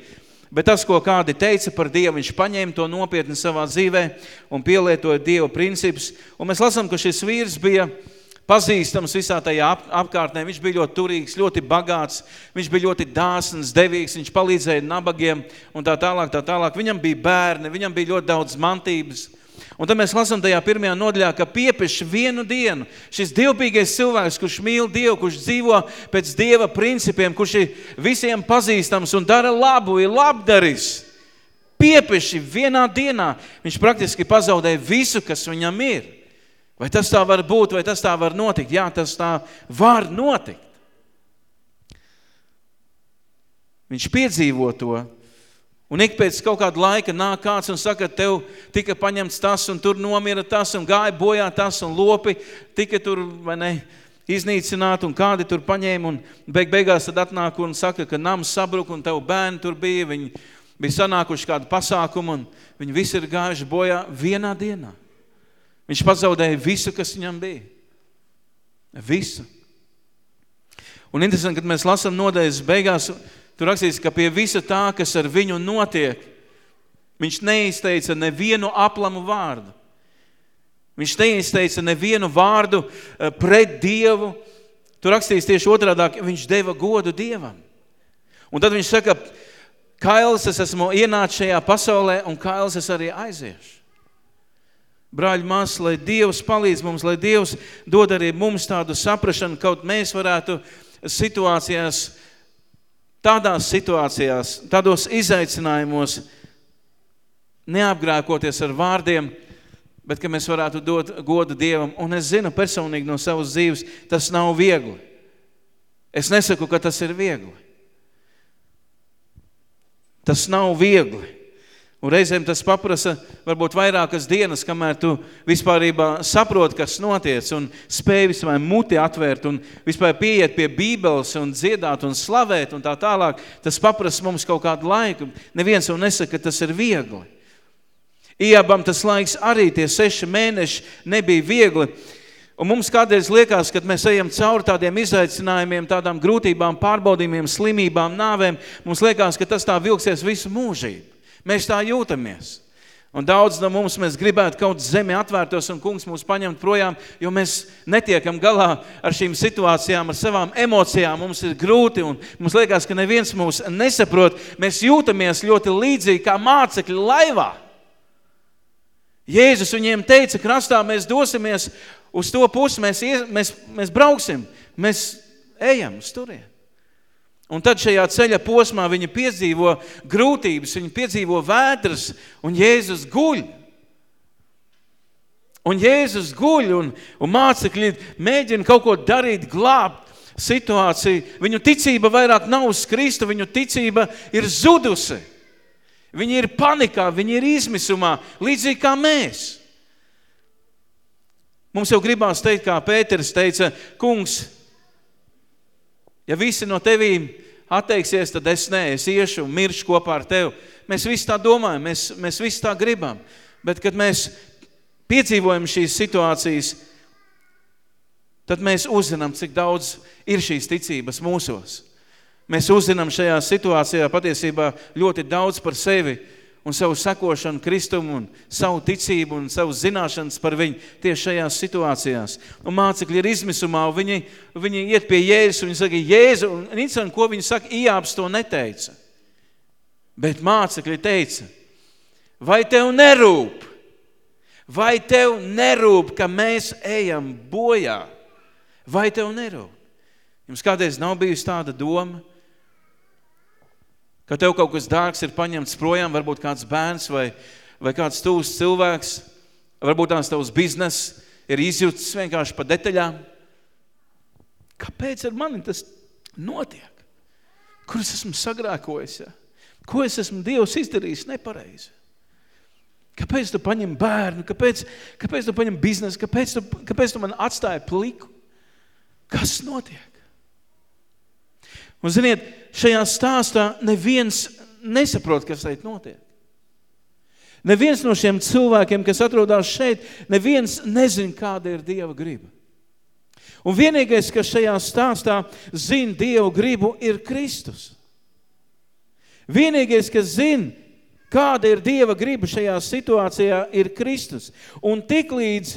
Bet tas, ko kādi teica par Dievu, viņš paņēma to nopietni savā dzīvē un pielietoja Dieva principus. Un mēs lasām, ka šis vīrs bija pazīstams visā tajā ap, apkārtnē. Viņš bija ļoti turīgs, ļoti bagāts, viņš bija ļoti dāsns, devīgs, viņš palīdzēja nabagiem un tā tālāk, tā tālāk. Viņam bija bērni, viņam bija ļoti daudz mantības. Un tad mēs lasām tajā pirmajā nodaļā, ka piepieši vienu dienu šis dievbīgais cilvēks, kurš mīl Dievu, kurš dzīvo pēc Dieva principiem, kurš ir visiem pazīstams un dara labu, ir labdaris, piepieši vienā dienā viņš praktiski pazaudēja visu, kas viņam ir. Vai tas tā var būt, vai tas tā var notikt? Jā, tas tā var notikt. Viņš piedzīvo to, Un ik pēc kaut kāda laika nāk kāds un saka, tev tika paņemts tas un tur nomira tas un gāja bojā tas un lopi tika tur, vai ne, iznīcināti un kādi tur paņēma un beig beigās tad atnāk un saka, ka nams sabruka un tev bērni tur bija, viņi bija sanākuši kādu pasākumu un viņi visi ir gājuši bojā vienā dienā. Viņš pazaudēja visu, kas viņam bija. Visu. Un interesanti, kad mēs lasām nodēļas beigās, Tur rakstīts, ka pie visa tā, kas ar viņu notiek, viņš neizteica nevienu aplamu vārdu. Viņš neizteica nevienu vārdu eh, pret Dievu. Tur rakstīts tieši otrādāk, viņš deva godu Dievam. Un tad viņš saka, Kails es esmu ienācis šajā pasaulē un Kails es arī aiziešu. Brāļi, mās, lai Dievs palīdz mums, lai Dievs dod arī mums tādu saprašanu, kaut mēs varētu situācijās tādās situācijās, tādos izaicinājumos, neapgrēkoties ar vārdiem, bet ka mēs varētu dot godu Dievam. Un es zinu personīgi no savas dzīves, tas nav viegli. Es nesaku, ka tas ir viegli. Tas nav viegli. Un reizēm tas paprasa varbūt vairākas dienas, kamēr tu vispārībā saproti, kas notiec, un spēj vispār muti atvērt, un vispār pieiet pie bībeles, un dziedāt, un slavēt, un tā tālāk. Tas paprasa mums kaut kādu laiku. Neviens jau nesaka, ka tas ir viegli. Iabam tas laiks arī tie seši mēneši nebija viegli. Un mums kādreiz liekas, kad mēs ejam cauri tādiem izaicinājumiem, tādām grūtībām, pārbaudījumiem, slimībām, nāvēm, mums liekas, ka tas tā vilksies visu mūžību. Mēs tā jūtamies. Un daudz no mums mēs gribētu kaut zemi atvērtos un kungs mūs paņemt projām, jo mēs netiekam galā ar šīm situācijām, ar savām emocijām. Mums ir grūti un mums liekas, ka neviens mūs nesaprot. Mēs jūtamies ļoti līdzīgi kā mācekļi laivā. Jēzus viņiem teica, krastā mēs dosimies uz to pusi, mēs, mēs, mēs brauksim, mēs ejam uz turieni. Un tad šajā ceļa posmā viņi piedzīvo grūtības, viņi piedzīvo vētras, un Jēzus guļ. Un Jēzus guļ, un, un mācekļi mēģina kaut ko darīt, glābt situāciju. Viņu ticība vairāk nav uz Kristu, viņu ticība ir zudusi. Viņi ir panikā, viņi ir izmisumā, līdzīgi kā mēs. Mums jau gribās teikt, kā Pēters teica, kungs, Ja visi no tevīm atteiksies, tad es nē, es iešu un miršu kopā ar tevi. Mēs visi tā domājam, mēs, mēs visi tā gribam. Bet, kad mēs piedzīvojam šīs situācijas, tad mēs uzzinām, cik daudz ir šīs ticības mūsos. Mēs uzzinām šajā situācijā patiesībā ļoti daudz par sevi, un savu sekošanu Kristumu un savu ticību un savu zināšanas par viņu tieši šajās situācijās. Un mācekļi ir izmisumā, un viņi, viņi iet pie Jēzus, un viņi saka, Jēzu, un interesanti, ko viņi saka, Ijāps to neteica. Bet mācekļi teica, vai tev nerūp, vai tev nerūp, ka mēs ejam bojā? Vai tev nerūp? Jums kādreiz nav bijusi tāda doma? Ka tev kaut kas dārgs ir paņemts projām, varbūt kāds bērns vai, vai kāds tūs cilvēks, varbūt tās tavs biznes ir izjūts vienkārši pa detaļām. Kāpēc ar mani tas notiek? Kur es esmu sagrēkojis? Ja? Ko es esmu Dievs izdarījis nepareizi? Kāpēc tu paņem bērnu? Kāpēc, kāpēc tu paņem biznesu? Kāpēc tu, kāpēc tu man atstāji pliku? Kas notiek? Un ziniet, šajā stāstā neviens nesaprot, kas šeit notiek. Neviens no šiem cilvēkiem, kas atrodas šeit, neviens nezin, kāda ir Dieva griba. Un vienīgais, kas šajā stāstā zina Dievu gribu, ir Kristus. Vienīgais, kas zina, kāda ir Dieva griba šajā situācijā, ir Kristus. Un tik līdz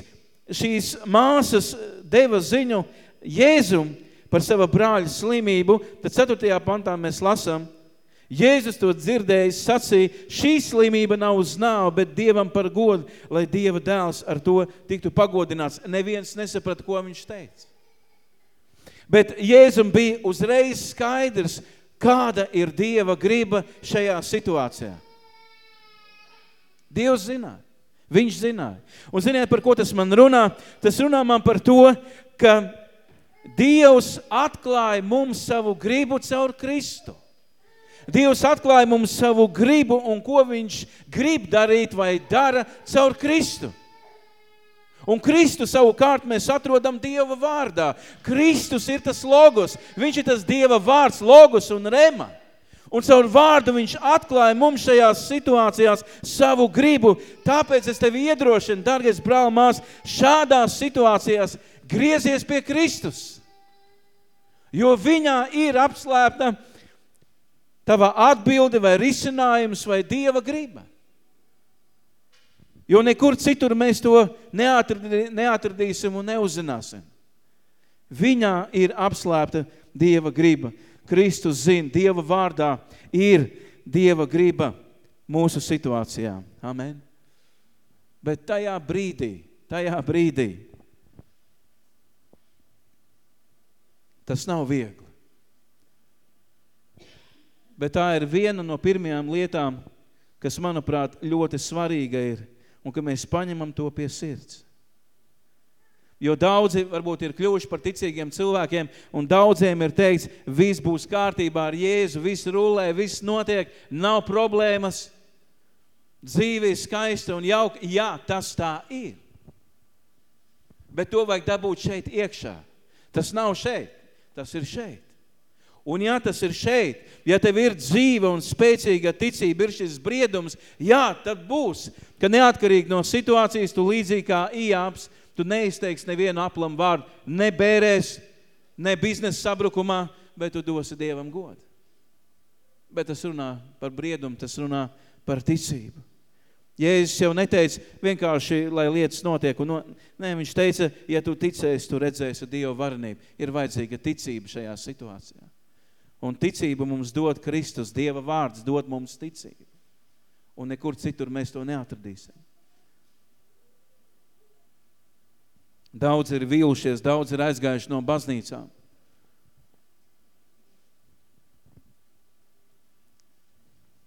šīs māsas deva ziņu Jēzum par sava brāļa slimību, tad 4. pantā mēs lasām, Jēzus to dzirdējis, sacīja, šī slimība nav uz nāvu, bet Dievam par godu, lai Dieva dēls ar to tiktu pagodināts. Neviens nesaprata, ko viņš teica. Bet Jēzum bija uzreiz skaidrs, kāda ir Dieva griba šajā situācijā. Dievs zināja. Viņš zināja. Un ziniet, par ko tas man runā? Tas runā man par to, ka Dievs atklāja mums savu gribu caur Kristu. Dievs atklāja mums savu gribu un ko viņš grib darīt vai dara caur Kristu. Un Kristu savukārt mēs atrodam Dieva vārdā. Kristus ir tas logos, viņš ir tas Dieva vārds, logos un rema. Un caur vārdu viņš atklāja mums šajās situācijās savu gribu. Tāpēc es tevi iedrošinu, dargais brāl mās, šādās situācijās griezies pie Kristus. Jo viņā ir apslēpta tava atbilde vai risinājums vai Dieva griba. Jo nekur citur mēs to neatradīsim un neuzzināsim. Viņā ir apslēpta Dieva griba. Kristus zina, Dieva vārdā ir Dieva griba mūsu situācijā. Amen. Bet tajā brīdī, tajā brīdī, tas nav viegli. Bet tā ir viena no pirmajām lietām, kas, manuprāt, ļoti svarīga ir, un ka mēs paņemam to pie sirds. Jo daudzi varbūt ir kļuvuši par ticīgiem cilvēkiem, un daudziem ir teikts, viss būs kārtībā ar Jēzu, viss rulē, viss notiek, nav problēmas, dzīve ir skaista un jauka. Jā, tas tā ir. Bet to vajag dabūt šeit iekšā. Tas nav šeit, tas ir šeit. Un ja tas ir šeit, ja tev ir dzīve un spēcīga ticība, ir šis briedums, jā, tad būs, ka neatkarīgi no situācijas tu līdzīgi kā Ijāps, tu neizteiks nevienu aplam vārdu, ne bērēs, ne biznesa sabrukumā, bet tu dosi Dievam godu. Bet tas runā par briedumu, tas runā par ticību. Jēzus jau neteica vienkārši, lai lietas notiek. Un no, nē, viņš teica, ja tu ticēsi, tu redzēsi Dievu varenību. Ir vajadzīga ticība šajā situācijā. Un ticību mums dod Kristus, Dieva vārds dod mums ticību. Un nekur citur mēs to neatradīsim. Daudz ir vīlušies, daudz ir aizgājuši no baznīcām.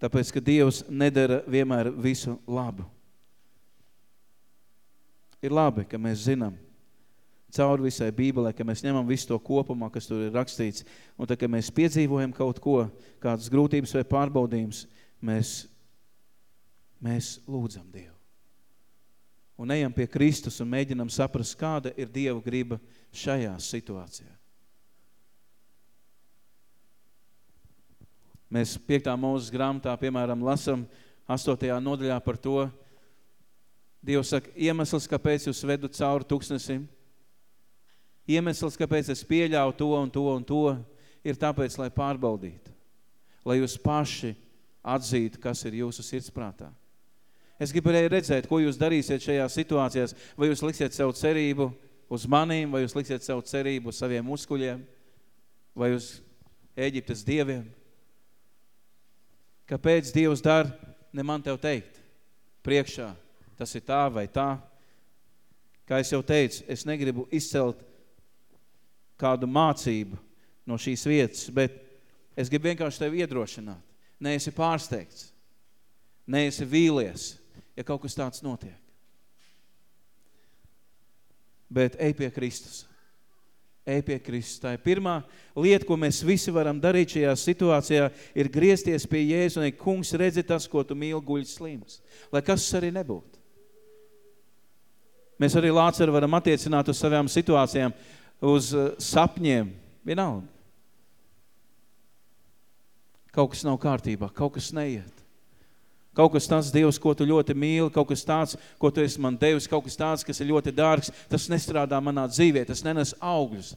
Tāpēc, ka Dievs nedara vienmēr visu labu. Ir labi, ka mēs zinām, cauri visai Bībelē, ka mēs ņemam visu to kopumā, kas tur ir rakstīts, un tad, kad mēs piedzīvojam kaut ko, kādas grūtības vai pārbaudījums, mēs, mēs lūdzam Dievu. Un ejam pie Kristus un mēģinam saprast, kāda ir Dieva griba šajā situācijā. Mēs 5. mūzes grāmatā, piemēram, lasam 8. nodaļā par to, Dievs saka, iemesls, kāpēc jūs vedu cauri tūkstnesim, Iemesls, kāpēc es pieļauju to un to un to, ir tāpēc, lai pārbaudītu, lai jūs paši atzītu, kas ir jūsu sirdsprātā. Es gribēju redzēt, ko jūs darīsiet šajā situācijās, vai jūs liksiet savu cerību uz manīm, vai jūs liksiet savu cerību uz saviem muskuļiem, vai uz Ēģiptes dieviem. Kāpēc Dievs dar, ne man tev teikt, priekšā, tas ir tā vai tā. Kā es jau teicu, es negribu izcelt kādu mācību no šīs vietas, bet es gribu vienkārši tevi iedrošināt. Neesi pārsteigts, neesi vīlies, ja kaut kas tāds notiek. Bet ej pie Kristus. Ej pie Kristus. Tā ir pirmā lieta, ko mēs visi varam darīt šajā situācijā, ir griezties pie Jēzus un, kungs, redzi tas, ko tu mīli guļ slims. Lai kas arī nebūtu. Mēs arī Lāceru varam attiecināt uz savām situācijām, uz uh, sapņiem, vienalga. Kaut kas nav kārtībā, kaut kas neiet. Kaut kas tāds, Dievs, ko tu ļoti mīli, kaut kas tāds, ko tu esi man devis, kaut kas tāds, kas ir ļoti dārgs, tas nestrādā manā dzīvē, tas nenes augļus.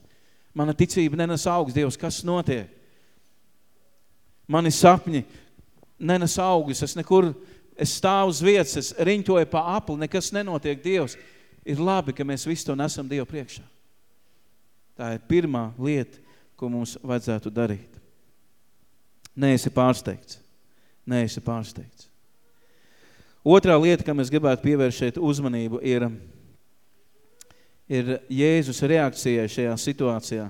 Mana ticība nenes augļus, Dievs, kas notiek? Mani sapņi nenes augļus, es nekur, es stāvu uz vietas, es riņķoju pa apli, nekas nenotiek, Dievs. Ir labi, ka mēs visu to nesam Dievu priekšā. Tā ir pirmā lieta, ko mums vajadzētu darīt. Neesi pārsteigts. Neesi pārsteigts. Otrā lieta, kam es gribētu pievērst šeit uzmanību, ir, ir Jēzus reakcijai šajā situācijā.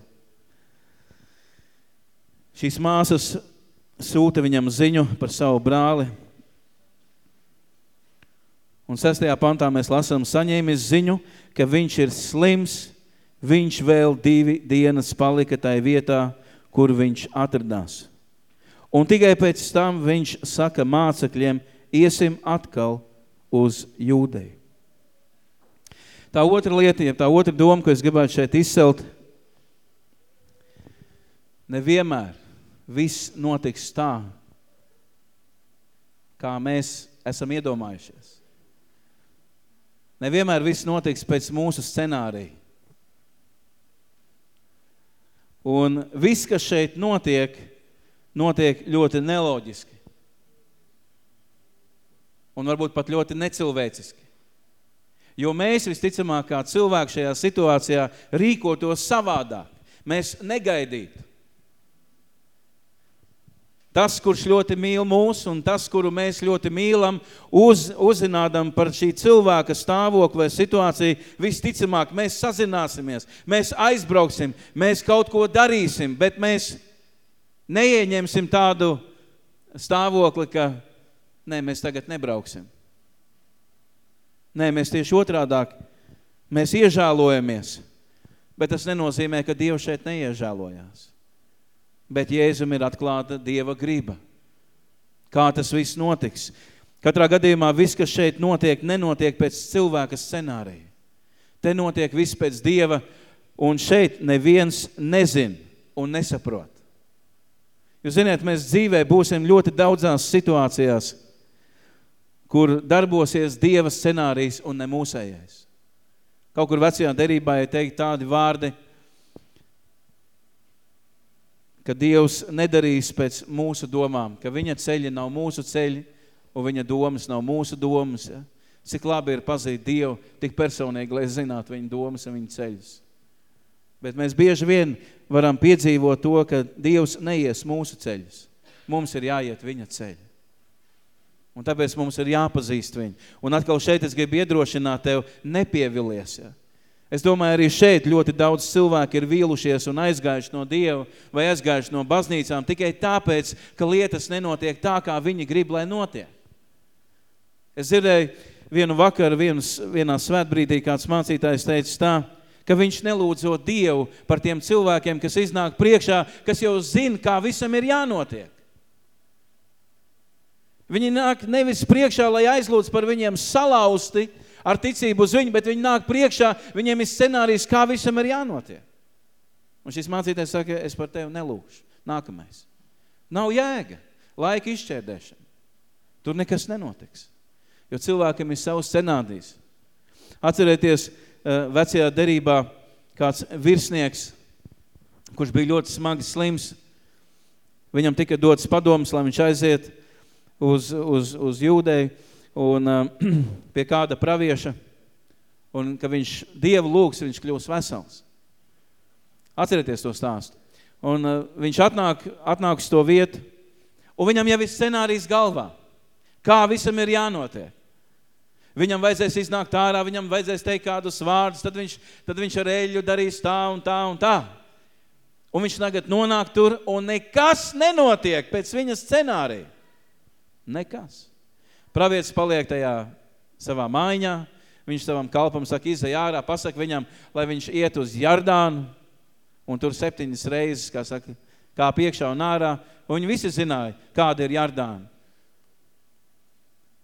Šīs māsas sūta viņam ziņu par savu brāli. Un sestajā pantā mēs lasām saņēmis ziņu, ka viņš ir slims, viņš vēl divi dienas palika tai vietā, kur viņš atradās. Un tikai pēc tam viņš saka mācekļiem – iesim atkal uz jūdeju. Tā otra lieta, ja tā otra doma, ko es gribētu šeit izcelt, nevienmēr viss notiks tā, kā mēs esam iedomājušies. Nevienmēr viss notiks pēc mūsu scenārija. Un viss, kas šeit notiek, notiek ļoti neloģiski un varbūt pat ļoti necilvēciski. Jo mēs visticamāk kā cilvēki šajā situācijā rīkotos savādāk. Mēs negaidītu. Tas, kurš ļoti mīl mūs un tas, kuru mēs ļoti mīlam, uz, uzzinādam par šī cilvēka stāvokli vai situāciju, visticamāk mēs sazināsimies, mēs aizbrauksim, mēs kaut ko darīsim, bet mēs neieņemsim tādu stāvokli, ka Nē, mēs tagad nebrauksim. Nē, mēs tieši otrādāk, mēs iežālojamies, bet tas nenozīmē, ka Dievs šeit neiežālojās. Bet Jēzum ir atklāta Dieva griba. Kā tas viss notiks? Katrā gadījumā viss, kas šeit notiek, nenotiek pēc cilvēka scenārija. Te notiek viss pēc Dieva, un šeit neviens nezin un nesaprot. Jūs ziniet, mēs dzīvē būsim ļoti daudzās situācijās – kur darbosies Dieva scenārijs un ne mūsējais. Kaut kur vecajā derībā ir teikt tādi vārdi, ka Dievs nedarīs pēc mūsu domām, ka viņa ceļi nav mūsu ceļi un viņa domas nav mūsu domas. Ja? Cik labi ir pazīt Dievu tik personīgi, lai zinātu viņa domas un viņa ceļus. Bet mēs bieži vien varam piedzīvot to, ka Dievs neies mūsu ceļus. Mums ir jāiet viņa ceļu. Un tāpēc mums ir jāpazīst viņu. Un atkal šeit es gribu iedrošināt tev, nepievilies. Ja? Es domāju, arī šeit ļoti daudz cilvēki ir vīlušies un aizgājuši no Dieva vai aizgājuši no baznīcām tikai tāpēc, ka lietas nenotiek tā, kā viņi grib, lai notiek. Es dzirdēju vienu vakaru, vienas, vienā svētbrīdī kāds mācītājs teica tā, ka viņš nelūdzot Dievu par tiem cilvēkiem, kas iznāk priekšā, kas jau zina, kā visam ir jānotiek. Viņi nāk nevis priekšā, lai aizlūdz par viņiem salauzti ar ticību uz viņu, bet viņi nāk priekšā, viņiem ir scenārijs, kā visam ir jānotiek. Un šis mācītājs saka, es par tevi nelūkšu. Nākamais. Nav jēga. Laika izšķērdēšana. Tur nekas nenotiks. Jo cilvēkam ir savs scenārijs. Atcerieties, eh, vecajā derībā kāds virsnieks, kurš bija ļoti smagi slims, viņam tika dots padoms, lai viņš aiziet uz, uz, uz jūdēju un uh, pie kāda pravieša, un ka viņš Dievu lūgs, viņš kļūs vesels. Atcerieties to stāstu. Un uh, viņš atnāk, atnāk uz to vietu, un viņam jau ir scenārijs galvā. Kā visam ir jānotiek. Viņam vajadzēs iznākt ārā, viņam vajadzēs teikt kādus vārdus, tad viņš, tad viņš ar eļu darīs tā un tā un tā. Un viņš tagad nonāk tur, un nekas nenotiek pēc viņa scenārija. Nekas. Pravietis paliek tajā savā mājiņā, viņš savam kalpam saka, izai ārā, pasaka viņam, lai viņš iet uz Jardānu, un tur septiņas reizes, kā saka, kā piekšā un ārā, un viņi visi zināja, kāda ir Jardāna.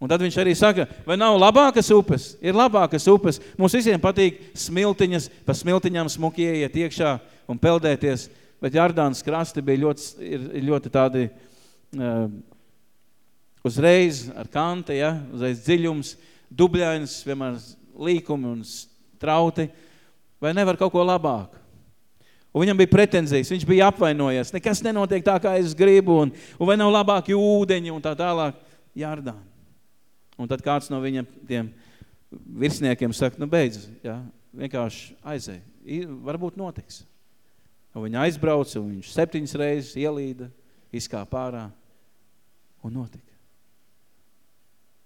Un tad viņš arī saka, vai nav labākas upes? Ir labākas upes. Mums visiem patīk smiltiņas, pa smiltiņām smuki ieiet iekšā un peldēties, bet Jardānas krasti bija ļoti, ir, ļoti tādi uh, uzreiz ar kante, ja, uzreiz dziļums, dubļainas, vienmēr līkumi un trauti, vai nevar kaut ko labāku? Un viņam bija pretenzijas, viņš bija apvainojies, nekas nenotiek tā, kā es gribu, un, un vai nav labāki ūdeņi un tā tālāk. Jardāna. Un tad kāds no viņam tiem virsniekiem saka, nu beidz, ja, vienkārši aizēj. Varbūt notiks. Un viņa aizbrauca, un viņš septiņas reizes ielīda, izkāpa ārā un notika.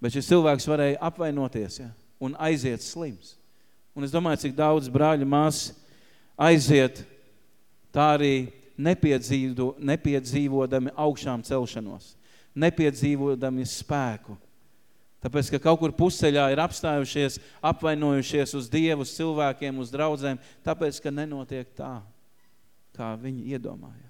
Bet šis cilvēks varēja apvainoties ja, un aiziet slims. Un es domāju, cik daudz brāļu mās aiziet tā arī nepiedzīvo, nepiedzīvodami augšām celšanos, nepiedzīvodami spēku, Tāpēc, ka kaut kur pusceļā ir apstājušies, apvainojušies uz Dievu, uz cilvēkiem, uz draudzēm, tāpēc, ka nenotiek tā, kā viņi iedomājās.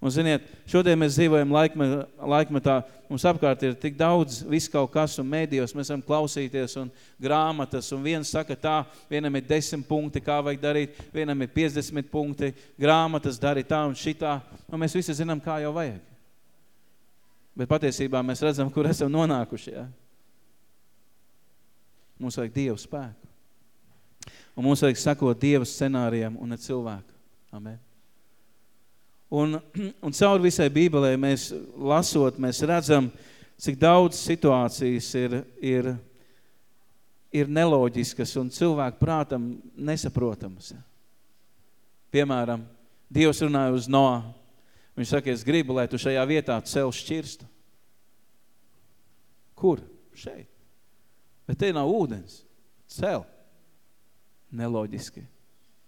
Un, ziniet, šodien mēs dzīvojam laikmetā, mums apkārt ir tik daudz viss kaut kas un mēdījos, mēs varam klausīties un grāmatas, un viens saka tā, vienam ir 10 punkti, kā vajag darīt, vienam ir 50 punkti, grāmatas dari tā un šitā, un mēs visi zinām, kā jau vajag. Bet patiesībā mēs redzam, kur esam nonākuši, ja? Mums vajag Dievu spēku. Un mums vajag sakot Dieva scenārijam un ne cilvēku. Amen. Un, un caur visai Bībelē mēs lasot, mēs redzam, cik daudz situācijas ir, ir, ir neloģiskas un cilvēku prātam nesaprotamas. Piemēram, Dievs runāja uz Noā. Viņš saka, es gribu, lai tu šajā vietā cel šķirstu. Kur? Šeit. Bet te nav ūdens. Cel. Neloģiski.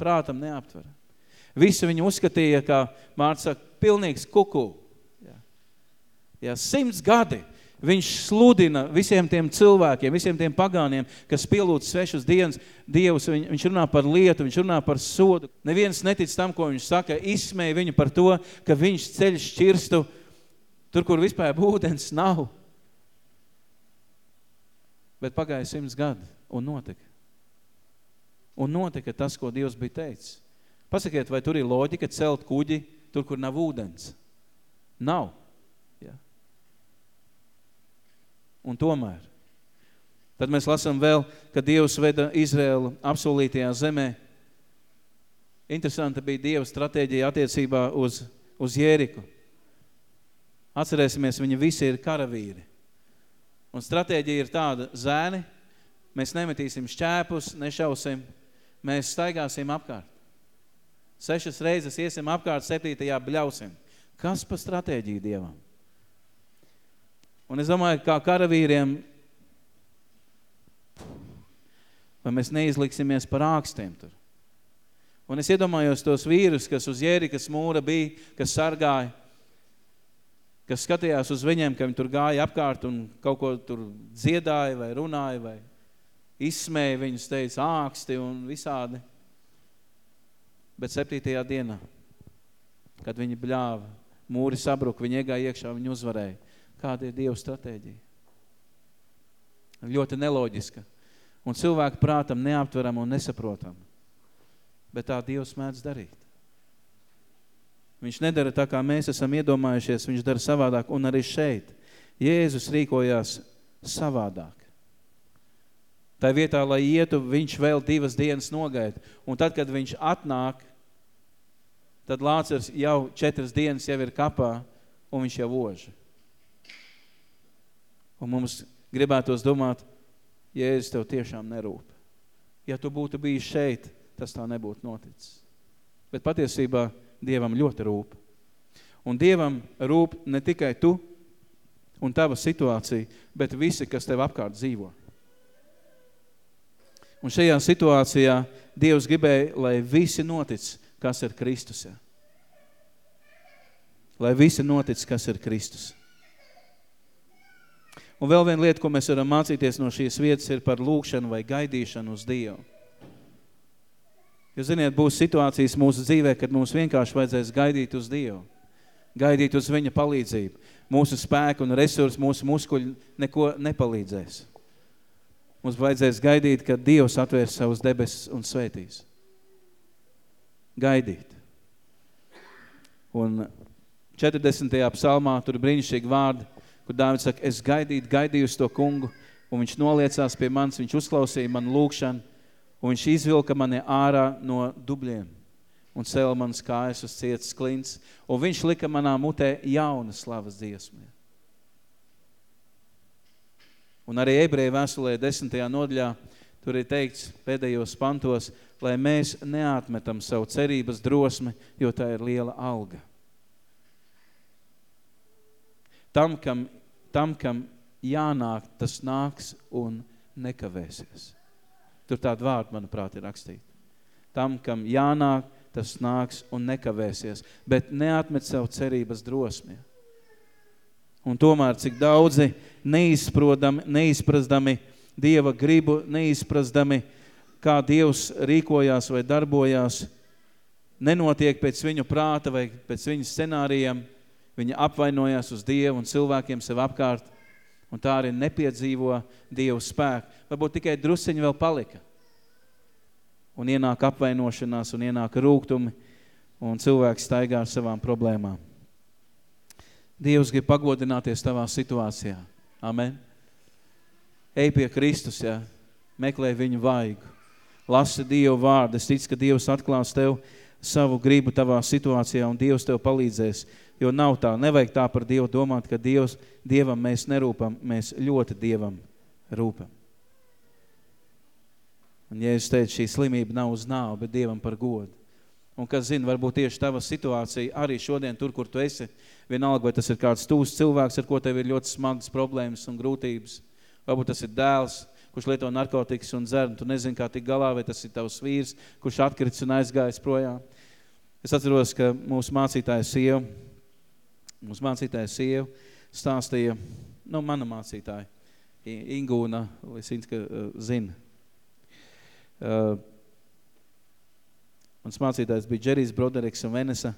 Prātam neaptver. Visu viņu uzskatīja, kā Mārts saka, pilnīgs kuku. Jā. Jā, simts gadi viņš sludina visiem tiem cilvēkiem, visiem tiem pagāniem, kas pielūdz svešus dienas, Dievs, viņ, viņš runā par lietu, viņš runā par sodu. Neviens netic tam, ko viņš saka, izsmēja viņu par to, ka viņš ceļ šķirstu tur, kur vispār ūdens nav. Bet pagāja simts gadi un notika. Un notika tas, ko Dievs bija teicis. Pasakiet, vai tur ir loģika celt kuģi tur, kur nav ūdens? Nav. Ja. Un tomēr. Tad mēs lasām vēl, ka Dievs veda Izrēlu apsolītajā zemē. Interesanta bija Dieva stratēģija attiecībā uz, uz Jēriku. Atcerēsimies, viņi visi ir karavīri. Un stratēģija ir tāda, zēni, mēs nemetīsim šķēpus, nešausim, mēs staigāsim apkārt. Sešas reizes iesim apkārt, septītajā bļausim. Kas pa stratēģiju Dievam? Un es domāju, kā karavīriem, vai mēs neizliksimies par ākstiem tur. Un es iedomājos tos vīrus, kas uz Jērikas mūra bija, kas sargāja, kas skatījās uz viņiem, ka viņi tur gāja apkārt un kaut ko tur dziedāja vai runāja vai izsmēja viņus, teica āksti un visādi. Bet septītajā dienā, kad viņi bļāva, mūri sabruka, viņi iegāja iekšā, viņi uzvarēja. Kāda ir Dieva stratēģija? Ļoti neloģiska. Un cilvēku prātam neaptveram un nesaprotam. Bet tā Dievs mēdz darīt. Viņš nedara tā, kā mēs esam iedomājušies, viņš dara savādāk. Un arī šeit Jēzus rīkojās savādāk. Tā vietā, lai ietu, viņš vēl divas dienas nogaida. Un tad, kad viņš atnāk, tad Lācars jau četras dienas jau ir kapā un viņš jau oža. Un mums gribētos domāt, Jēzus tev tiešām nerūp. Ja tu būtu bijis šeit, tas tā nebūtu noticis. Bet patiesībā Dievam ļoti rūp. Un Dievam rūp ne tikai tu un tava situācija, bet visi, kas tev apkārt dzīvo. Un šajā situācijā Dievs gribēja, lai visi notic, kas ir Kristus. Ja? Lai visi notic, kas ir Kristus. Un vēl viena lieta, ko mēs varam mācīties no šīs vietas, ir par lūkšanu vai gaidīšanu uz Dievu. Jūs ziniet, būs situācijas mūsu dzīvē, kad mums vienkārši vajadzēs gaidīt uz Dievu. Gaidīt uz viņa palīdzību. Mūsu spēku un resursu, mūsu muskuļi neko nepalīdzēs. Mums vajadzēs gaidīt, kad Dievs atvērs savus debesis un svētīs. Gaidīt. Un 40. psalmā tur brīnišķīgi vārdi, kur Dāvids saka, es gaidīju uz to kungu, un viņš noliecās pie manis, viņš uzklausīja manu lūkšanu, un viņš izvilka mani ārā no dubļiem un cēla manas kājas uz cietas klints, un viņš lika manā mutē jaunas slavas dziesmē. Un arī ebreja vēstulē desmitajā nodaļā tur ir teikts pēdējos pantos, lai mēs neatmetam savu cerības drosmi, jo tā ir liela alga. Tam, kam, tam, kam jānāk, tas nāks un nekavēsies. Tur tāda vārda, manuprāt, ir rakstīta. Tam, kam jānāk, tas nāks un nekavēsies, bet neatmet sev cerības drosmi. Un tomēr, cik daudzi neizprodami, neizprasdami Dieva gribu, neizprasdami, kā Dievs rīkojās vai darbojās, nenotiek pēc viņu prāta vai pēc viņu scenārijiem, viņa apvainojās uz Dievu un cilvēkiem sev apkārt, un tā arī nepiedzīvo Dievu spēku. Varbūt tikai drusiņi vēl palika – un ienāk apvainošanās, un ienāk rūgtumi, un cilvēks staigā ar savām problēmām. Dievs grib pagodināties tavā situācijā. Amen. Ej pie Kristus, ja. meklē viņu vaigu. Lasi Dievu vārdu. Es ticu, ka Dievs atklās tev savu gribu tavā situācijā, un Dievs tev palīdzēs. Jo nav tā, nevajag tā par Dievu domāt, ka Dievs, Dievam mēs nerūpam, mēs ļoti Dievam rūpam. Un Jēzus teica, šī slimība nav uz nāvu, bet Dievam par godu. Un kas zina, varbūt tieši tava situācija arī šodien tur, kur tu esi, vienalga, vai tas ir kāds tūs cilvēks, ar ko tev ir ļoti smagas problēmas un grūtības. Varbūt tas ir dēls, kurš lieto narkotikas un dzer, un tu nezini, kā tik galā, vai tas ir tavs vīrs, kurš atkrits un aizgājis projām. Es atceros, ka mūsu mācītāja sieva, mūsu mācītāja sieva stāstīja, nu, mana mācītāja, Ingūna, es zinu, ka uh, zina, Uh, mans mācītājs bija Džerijs Broderiks un Venesa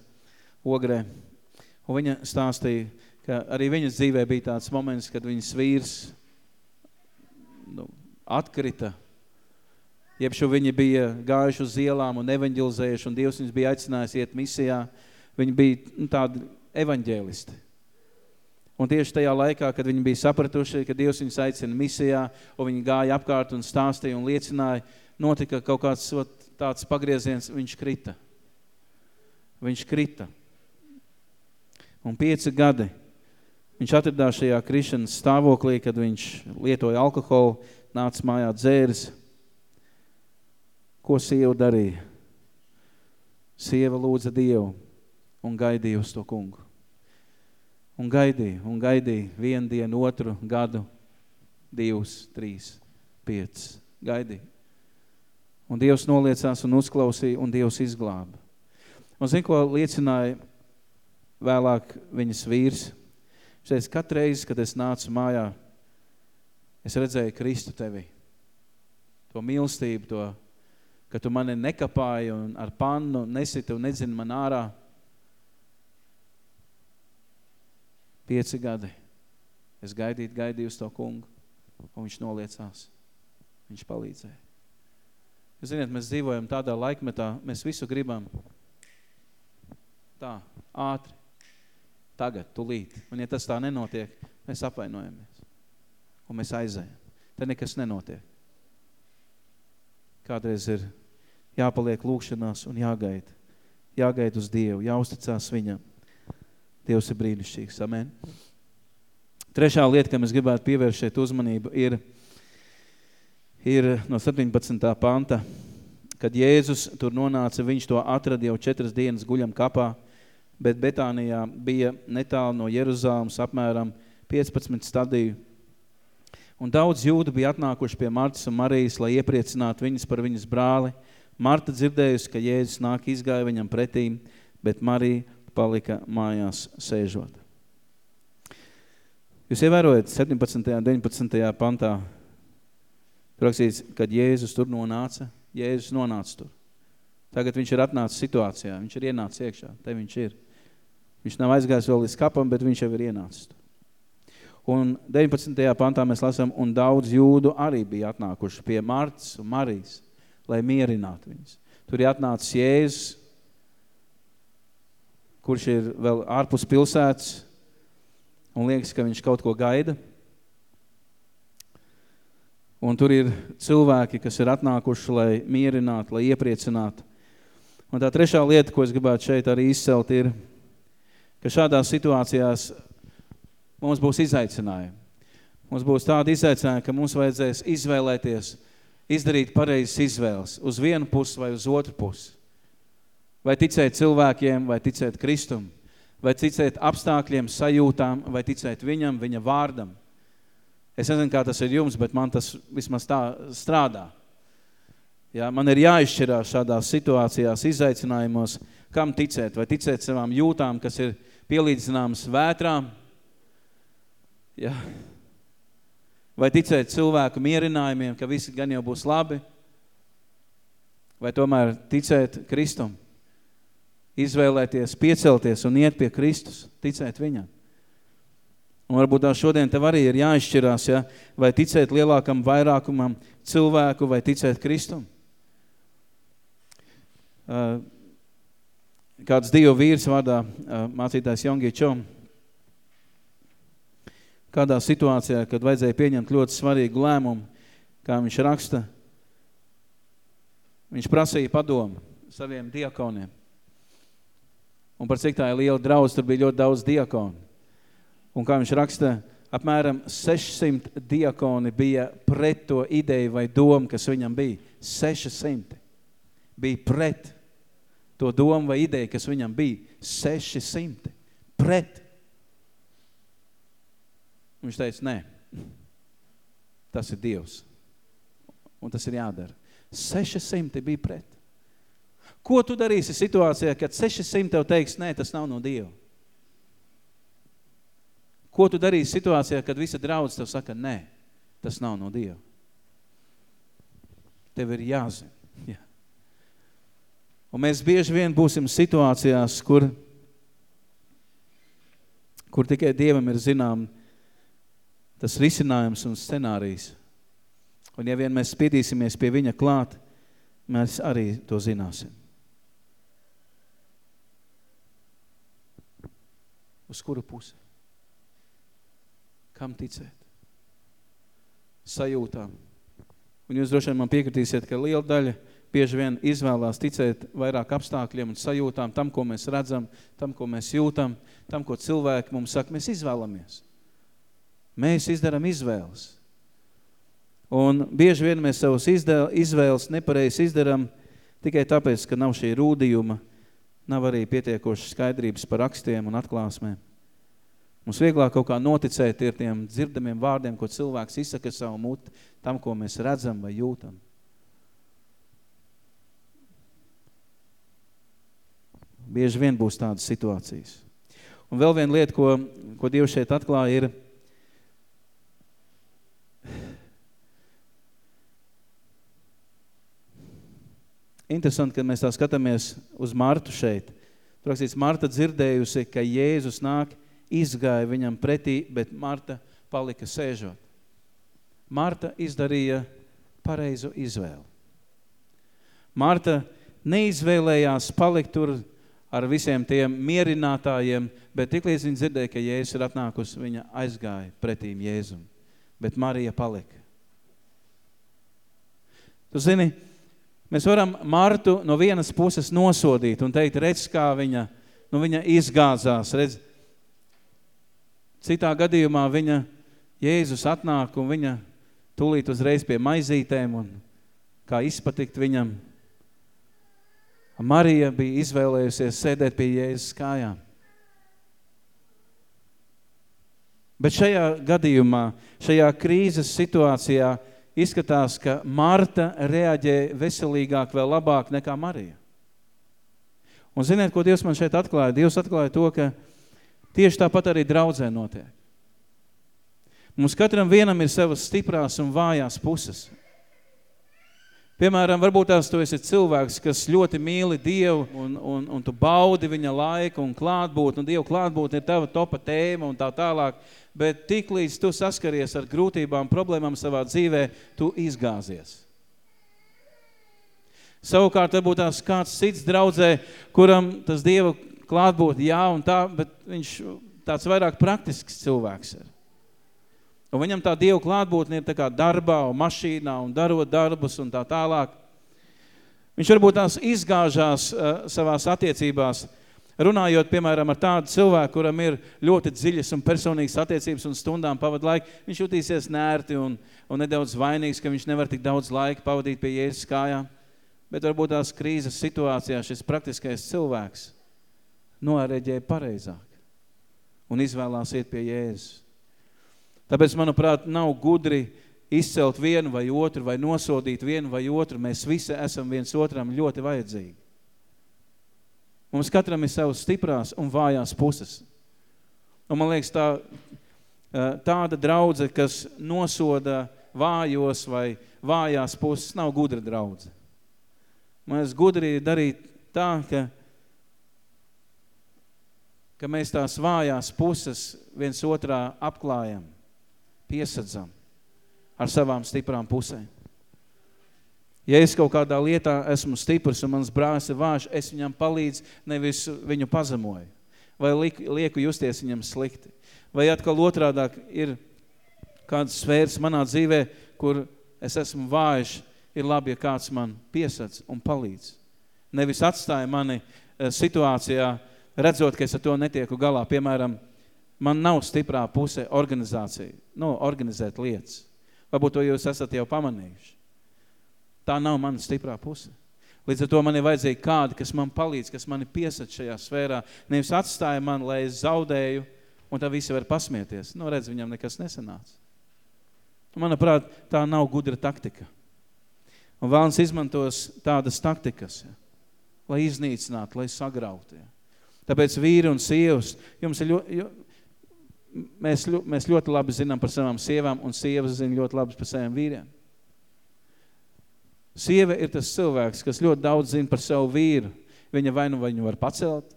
Ogrē. Un viņa stāstīja, ka arī viņas dzīvē bija tāds moments, kad viņas vīrs nu, atkrita. Jebšu viņi bija gājuši uz ielām un evaņģilizējuši, un Dievs viņus bija aicinājis iet misijā. Viņi bija nu, tādi evaņģēlisti. Un tieši tajā laikā, kad viņi bija sapratuši, ka Dievs viņus aicina misijā, un viņi gāja apkārt un stāstīja un liecināja, notika kaut kāds tāds pagrieziens, viņš krita. Viņš krita. Un pieci gadi viņš atradās šajā krišanas stāvoklī, kad viņš lietoja alkoholu, nāca mājā dzēris. Ko sieva darīja? Sieva lūdza Dievu un gaidīja uz to kungu. Un gaidīja, un gaidīja vienu dienu, otru gadu, divus, trīs, piecas. Gaidīja. Un Dievs noliecās un uzklausīja, un Dievs izglāba. Un zin, ko liecināja vēlāk viņas vīrs? Katru reizi, kad es nācu mājā, es redzēju Kristu tevi. To mīlestību, to, ka tu mani nekapāji un ar pannu nesiti un nedzini man ārā. Pieci gadi. Es gaidīju, gaidīju uz to kungu, un viņš noliecās. Viņš palīdzēja. Jūs ziniet, mēs dzīvojam tādā laikmetā, mēs visu gribam tā, ātri, tagad, tulīt. Un ja tas tā nenotiek, mēs apvainojamies. Un mēs aizējam. Te nekas nenotiek. Kādreiz ir jāpaliek lūkšanās un jāgaida. Jāgaida uz Dievu, jāuzticās viņam. Dievs ir brīnišķīgs. Amen. Trešā lieta, kam es gribētu pievērst šeit uzmanību, ir – ir no 17. panta, kad Jēzus tur nonāca, viņš to atrada jau četras dienas guļam kapā, bet Betānijā bija netālu no Jeruzāmas apmēram 15 stadiju. Un daudz jūdu bija atnākuši pie Martas un Marijas, lai iepriecinātu viņas par viņas brāli. Marta dzirdējusi, ka Jēzus nāk izgāja viņam pretīm, bet Marija palika mājās sēžot. Jūs ievērojat 17. un 19. pantā Rakstīts, kad Jēzus tur nonāca, Jēzus nonāca tur. Tagad viņš ir atnācis situācijā, viņš ir ienācis iekšā, te viņš ir. Viņš nav aizgājis vēl līdz kapam, bet viņš jau ir ienācis. Un 19. pantā mēs lasām, un daudz jūdu arī bija atnākuši pie Martas un Marijas, lai mierinātu viņus. Tur ir atnācis Jēzus, kurš ir vēl ārpus pilsētas, un liekas, ka viņš kaut ko gaida. Un tur ir cilvēki, kas ir atnākuši, lai mierinātu, lai iepriecinātu. Un tā trešā lieta, ko es gribētu šeit arī izcelt, ir, ka šādās situācijās mums būs izaicinājumi. Mums būs tāda izaicinājuma, ka mums vajadzēs izvēlēties, izdarīt pareizes izvēles uz vienu pusi vai uz otru pusi. Vai ticēt cilvēkiem, vai ticēt Kristum, vai ticēt apstākļiem, sajūtām, vai ticēt viņam, viņa vārdam. Es nezinu, kā tas ir jums, bet man tas vismaz tā strādā. Ja, man ir jāizšķirās šādās situācijās, izaicinājumos, kam ticēt, vai ticēt savām jūtām, kas ir pielīdzināmas vētrām, ja, vai ticēt cilvēku mierinājumiem, ka visi gan jau būs labi, vai tomēr ticēt Kristum, izvēlēties, piecelties un iet pie Kristus, ticēt viņam. Un varbūt tā šodien tev arī ir jāizšķirās, ja, vai ticēt lielākam vairākumam cilvēku, vai ticēt Kristum. Kāds Dievu vīrs vārdā mācītājs Jongi Čom, kādā situācijā, kad vajadzēja pieņemt ļoti svarīgu lēmumu, kā viņš raksta, viņš prasīja padomu saviem diakoniem. Un par cik tā ir liela draudz, tur bija ļoti daudz diakonu. Un kā viņš raksta, apmēram 600 diakoni bija pret to ideju vai domu, kas viņam bija. 600 bija pret to domu vai ideju, kas viņam bija 600 pret. Viņš teica, nē, tas ir Dievs. Un tas ir jādara. 600 bija pret. Ko tu darīsi situācijā, kad 600 tev teiks, nē, tas nav no Dieva? Ko tu darīsi situācijā, kad visa draudz tev saka, nē, tas nav no Dieva? Tev ir jāzina. Jā. Un mēs bieži vien būsim situācijās, kur, kur tikai Dievam ir zinām tas risinājums un scenārijs. Un ja vien mēs spiedīsimies pie viņa klāt, mēs arī to zināsim. Uz kuru pusi? Kam ticēt? Sajūtām. Un jūs droši vien man piekritīsiet, ka liela daļa – bieži vien izvēlās ticēt vairāk apstākļiem un sajūtām, tam, ko mēs redzam, tam, ko mēs jūtam, tam, ko cilvēki mums saka, mēs izvēlamies. Mēs izdaram izvēles. Un bieži vien mēs savus izvēles nepareizi izdaram tikai tāpēc, ka nav šī rūdījuma, nav arī pietiekošas skaidrības par rakstiem un atklāsmēm. Mums vieglāk kaut kā noticēt ir tiem dzirdamiem vārdiem, ko cilvēks izsaka savu muti, tam, ko mēs redzam vai jūtam. Bieži vien būs tādas situācijas. Un vēl viena lieta, ko, ko Dievs šeit atklāja, ir interesanti, kad mēs tā skatāmies uz Martu šeit. Tur rakstīts, Marta dzirdējusi, ka Jēzus nāk, izgāja viņam pretī, bet Marta palika sēžot. Marta izdarīja pareizu izvēli. Marta neizvēlējās palikt tur ar visiem tiem mierinātājiem, bet tiklīdz viņa dzirdēja, ka Jēzus ir atnākusi, viņa aizgāja pretīm Jēzum. Bet Marija palika. Tu zini, mēs varam Martu no vienas puses nosodīt un teikt, redz, kā viņa, nu viņa izgāzās, redz. Citā gadījumā viņa, Jēzus atnāk un viņa tūlīt uzreiz pie maizītēm un kā izpatikt viņam, Marija bija izvēlējusies sēdēt pie Jēzus kājām. Bet šajā gadījumā, šajā krīzes situācijā izskatās, ka Marta reaģē veselīgāk vēl labāk nekā Marija. Un ziniet, ko Dievs man šeit atklāja? Dievs atklāja to, ka tieši tāpat arī draudzē notiek. Mums katram vienam ir savas stiprās un vājās puses. Piemēram, varbūt tās tu esi cilvēks, kas ļoti mīli Dievu un, un, un tu baudi viņa laiku un klātbūt, un Dievu klātbūt ir tava topa tēma un tā tālāk, bet tik līdz tu saskaries ar grūtībām, problēmām savā dzīvē, tu izgāzies. Savukārt, varbūt tās kāds cits draudzē, kuram tas Dieva klātbūt jā un tā, bet viņš tāds vairāk praktisks cilvēks ir. Un viņam tā Dieva klātbūtne ir tā kā darbā un mašīnā un darot darbus un tā tālāk. Viņš varbūt tās izgāžās uh, savās attiecībās, runājot, piemēram, ar tādu cilvēku, kuram ir ļoti dziļas un personīgas attiecības un stundām pavad laiku, viņš jutīsies nērti un, un nedaudz vainīgs, ka viņš nevar tik daudz laika pavadīt pie Jēzus kājām. Bet varbūt tās krīzes situācijā šis praktiskais cilvēks noreģēja pareizāk un izvēlās iet pie Jēzus. Tāpēc, manuprāt, nav gudri izcelt vienu vai otru vai nosodīt vienu vai otru. Mēs visi esam viens otram ļoti vajadzīgi. Mums katram ir savas stiprās un vājās puses. Un man liekas, tā, tāda draudze, kas nosoda vājos vai vājās puses, nav gudra draudze. Liekas, gudri darīt tā, ka, ka mēs tās vājās puses viens otrā apklājam piesadzam ar savām stiprām pusēm. Ja es kaut kādā lietā esmu stiprs un mans brālis ir vāž, es viņam palīdzu, nevis viņu pazemoju. Vai lieku justies viņam slikti. Vai atkal otrādāk ir kāds sfērs manā dzīvē, kur es esmu vājš, ir labi, ja kāds man piesac un palīdz. Nevis atstāja mani eh, situācijā, redzot, ka es ar to netieku galā. Piemēram, Man nav stiprā puse organizācija, nu, organizēt lietas. Varbūt to jūs esat jau pamanījuši. Tā nav mana stiprā puse. Līdz ar to man ir vajadzīgi kādi, kas man palīdz, kas mani piesat šajā sfērā. Nevis atstāja man, lai es zaudēju, un tā visi var pasmieties. Nu, redz, viņam nekas nesanāca. Manuprāt, tā nav gudra taktika. Un vēlns izmantos tādas taktikas, ja, lai iznīcinātu, lai sagrautu. Ja. Tāpēc vīri un sievas, jums ir ļoti, mēs, mēs ļoti labi zinām par savām sievām, un sievas zina ļoti labi par saviem vīriem. Sieva ir tas cilvēks, kas ļoti daudz zina par savu vīru. Viņa vai nu viņu var pacelt,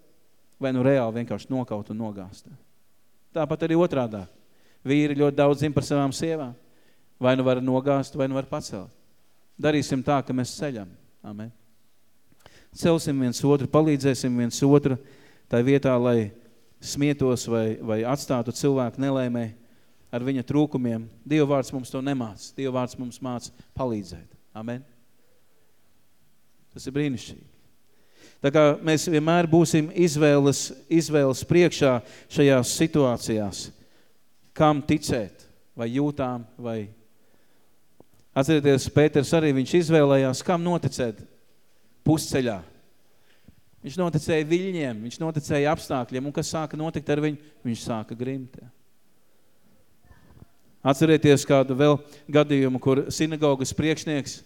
vai nu reāli vienkārši nokaut un nogāst. Tāpat arī otrādā. Vīri ļoti daudz zina par savām sievām. Vai nu var nogāst, vai nu var pacelt. Darīsim tā, ka mēs ceļam. Amen. Celsim viens otru, palīdzēsim viens otru tā vietā, lai smietos vai, vai atstātu cilvēku nelēmē ar viņa trūkumiem. Dieva vārds mums to nemāc. Dieva vārds mums māc palīdzēt. Amen. Tas ir brīnišķīgi. Tā kā mēs vienmēr būsim izvēles, izvēles priekšā šajās situācijās, kam ticēt, vai jūtām, vai... Atcerieties, Pēters arī viņš izvēlējās, kam noticēt pusceļā. Viņš noticēja viļņiem, viņš noticēja apstākļiem, un kas sāka notikt ar viņu? Viņš sāka grimt. Atcerieties kādu vēl gadījumu, kur sinagogas priekšnieks,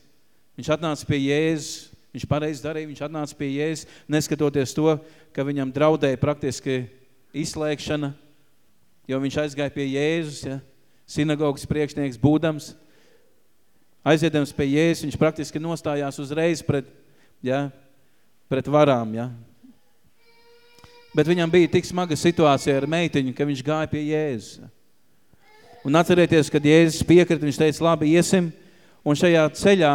viņš atnāca pie Jēzus, viņš pareizi darīja, viņš atnāca pie Jēzus, neskatoties to, ka viņam draudēja praktiski izslēgšana, jo viņš aizgāja pie Jēzus, ja, sinagogas priekšnieks būdams, aiziedams pie Jēzus, viņš praktiski nostājās uzreiz pret, ja, pret varām, ja? Bet viņam bija tik smaga situācija ar meitiņu, ka viņš gāja pie Jēzus. Un atcerieties, kad Jēzus piekrita, viņš teica, labi, iesim, un šajā ceļā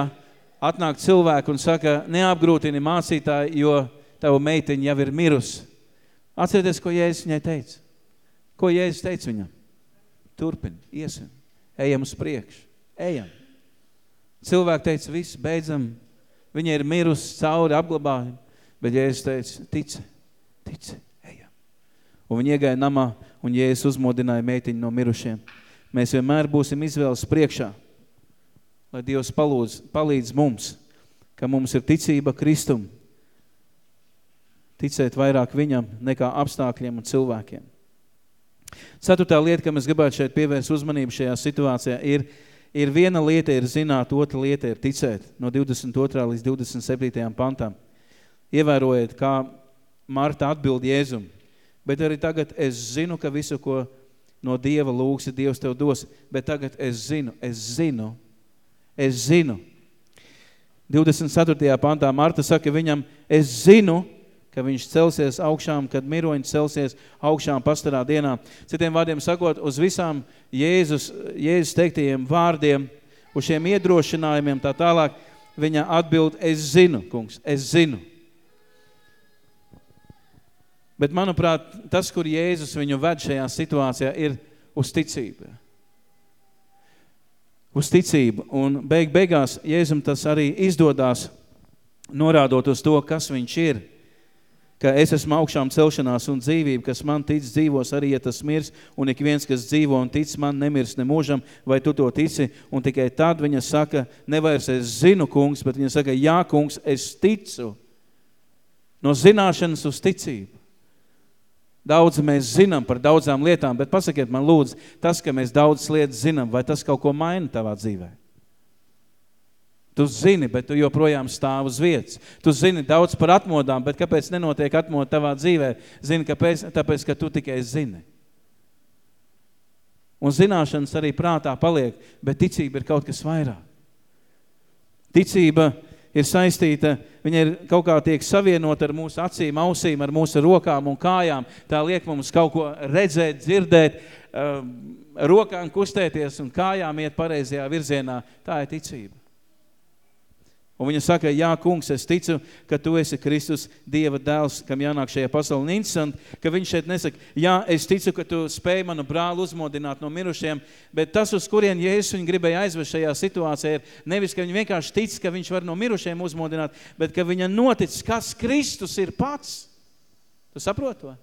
atnāk cilvēku un saka, neapgrūtini mācītāji, jo tavu meitiņa jau ir mirusi. Atcerieties, ko Jēzus viņai teica. Ko Jēzus teica viņam? Turpini, iesim, ejam uz priekšu, ejam. Cilvēki teica, viss, beidzam, viņa ir mirusi cauri apglabājumu. Bet Jēzus teica, tici, tici, ejam. Un viņi iegāja namā, un Jēzus uzmodināja meitiņu no mirušiem. Mēs vienmēr būsim izvēles priekšā, lai Dievs palūdz, palīdz mums, ka mums ir ticība Kristum, ticēt vairāk viņam nekā apstākļiem un cilvēkiem. Ceturtā lieta, ka mēs gribētu šeit pievērst uzmanību šajā situācijā, ir, ir viena lieta ir zināt, otra lieta ir ticēt no 22. līdz 27. pantam. Ievērojiet, kā Marta atbild Jēzum. Bet arī tagad es zinu, ka visu, ko no Dieva lūgsi, Dievs tev dos. Bet tagad es zinu, es zinu, es zinu. 24. pantā Marta saka viņam, es zinu, ka viņš celsies augšām, kad miroņi celsies augšām pastarā dienā. Citiem vārdiem sakot, uz visām Jēzus, Jēzus teiktajiem vārdiem, uz šiem iedrošinājumiem tā tālāk, viņa atbild, es zinu, kungs, es zinu. Bet, manuprāt, tas, kur Jēzus viņu ved šajā situācijā, ir uz ticību. Uz ticību. Un beig beigās Jēzum tas arī izdodās, norādot uz to, kas viņš ir. Ka es esmu augšām celšanās un dzīvība, kas man tic dzīvos arī, ja tas mirs, un ik viens, kas dzīvo un tic man, nemirs ne mūžam, vai tu to tici? Un tikai tad viņa saka, nevairs es zinu, kungs, bet viņa saka, jā, kungs, es ticu. No zināšanas uz ticību. Daudz mēs zinām par daudzām lietām, bet pasakiet man lūdzu, tas, ka mēs daudz lietas zinām, vai tas kaut ko maina tavā dzīvē? Tu zini, bet tu joprojām stāv uz vietas. Tu zini daudz par atmodām, bet kāpēc nenotiek atmoda tavā dzīvē? Zini, kāpēc? Tāpēc, ka tu tikai zini. Un zināšanas arī prātā paliek, bet ticība ir kaut kas vairāk. Ticība ir saistīta, viņa ir kaut kā tiek savienota ar mūsu acīm, ausīm, ar mūsu rokām un kājām. Tā liek mums kaut ko redzēt, dzirdēt, um, rokām kustēties un kājām iet pareizajā virzienā. Tā ir ticība. Un viņa saka, jā, kungs, es ticu, ka tu esi Kristus Dieva dēls, kam jānāk šajā pasaulē. Un interesanti, ka viņš šeit nesaka, jā, es ticu, ka tu spēj manu brāli uzmodināt no mirušiem, bet tas, uz kurien Jēzus viņu gribēja aizvest šajā situācijā, ir nevis, ka viņi vienkārši tic, ka viņš var no mirušiem uzmodināt, bet ka viņa notic, kas Kristus ir pats. Tu saproti to?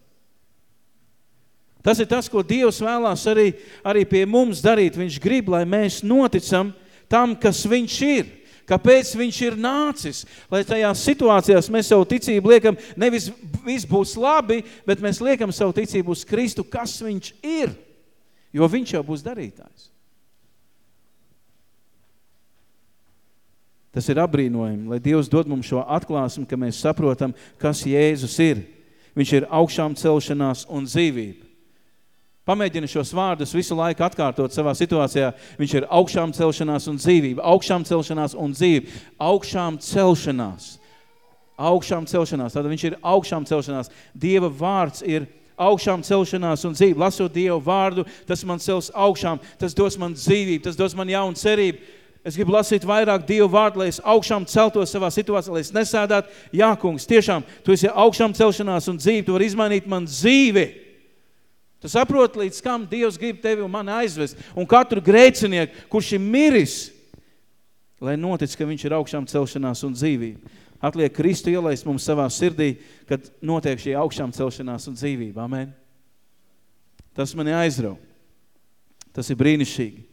Tas ir tas, ko Dievs vēlās arī, arī pie mums darīt. Viņš grib, lai mēs noticam tam, kas viņš ir. Kāpēc viņš ir nācis? Lai tajās situācijās mēs savu ticību liekam, nevis viss būs labi, bet mēs liekam savu ticību uz Kristu, kas viņš ir. Jo viņš jau būs darītājs. Tas ir apbrīnojami, lai Dievs dod mums šo atklāsmu, ka mēs saprotam, kas Jēzus ir. Viņš ir augšām celšanās un dzīvība. Pamēģini šos vārdus visu laiku atkārtot savā situācijā. Viņš ir augšām celšanās un dzīvība. Augšām celšanās un dzīvība. Augšām celšanās. Augšām celšanās. Tad viņš ir augšām celšanās. Dieva vārds ir augšām celšanās un dzīve. Lasot Dievu vārdu, tas man cels augšām, tas dos man dzīvību, tas dos man jaunu cerību. Es gribu lasīt vairāk Dievu vārdu, lai es augšām celtos savā situācijā, lai es nesēdātu. Jā, kungs, tiešām, tu esi augšām celšanās un dzīve, tu vari izmainīt man dzīvi. Tu saproti, līdz kam Dievs grib tevi un mani aizvest. Un katru grēcinieku, kurš ir miris, lai notic, ka viņš ir augšām celšanās un dzīvība. Atliek Kristu ielaist mums savā sirdī, kad notiek šī augšām celšanās un dzīvība. Amen. Tas mani aizrauj. Tas ir brīnišķīgi.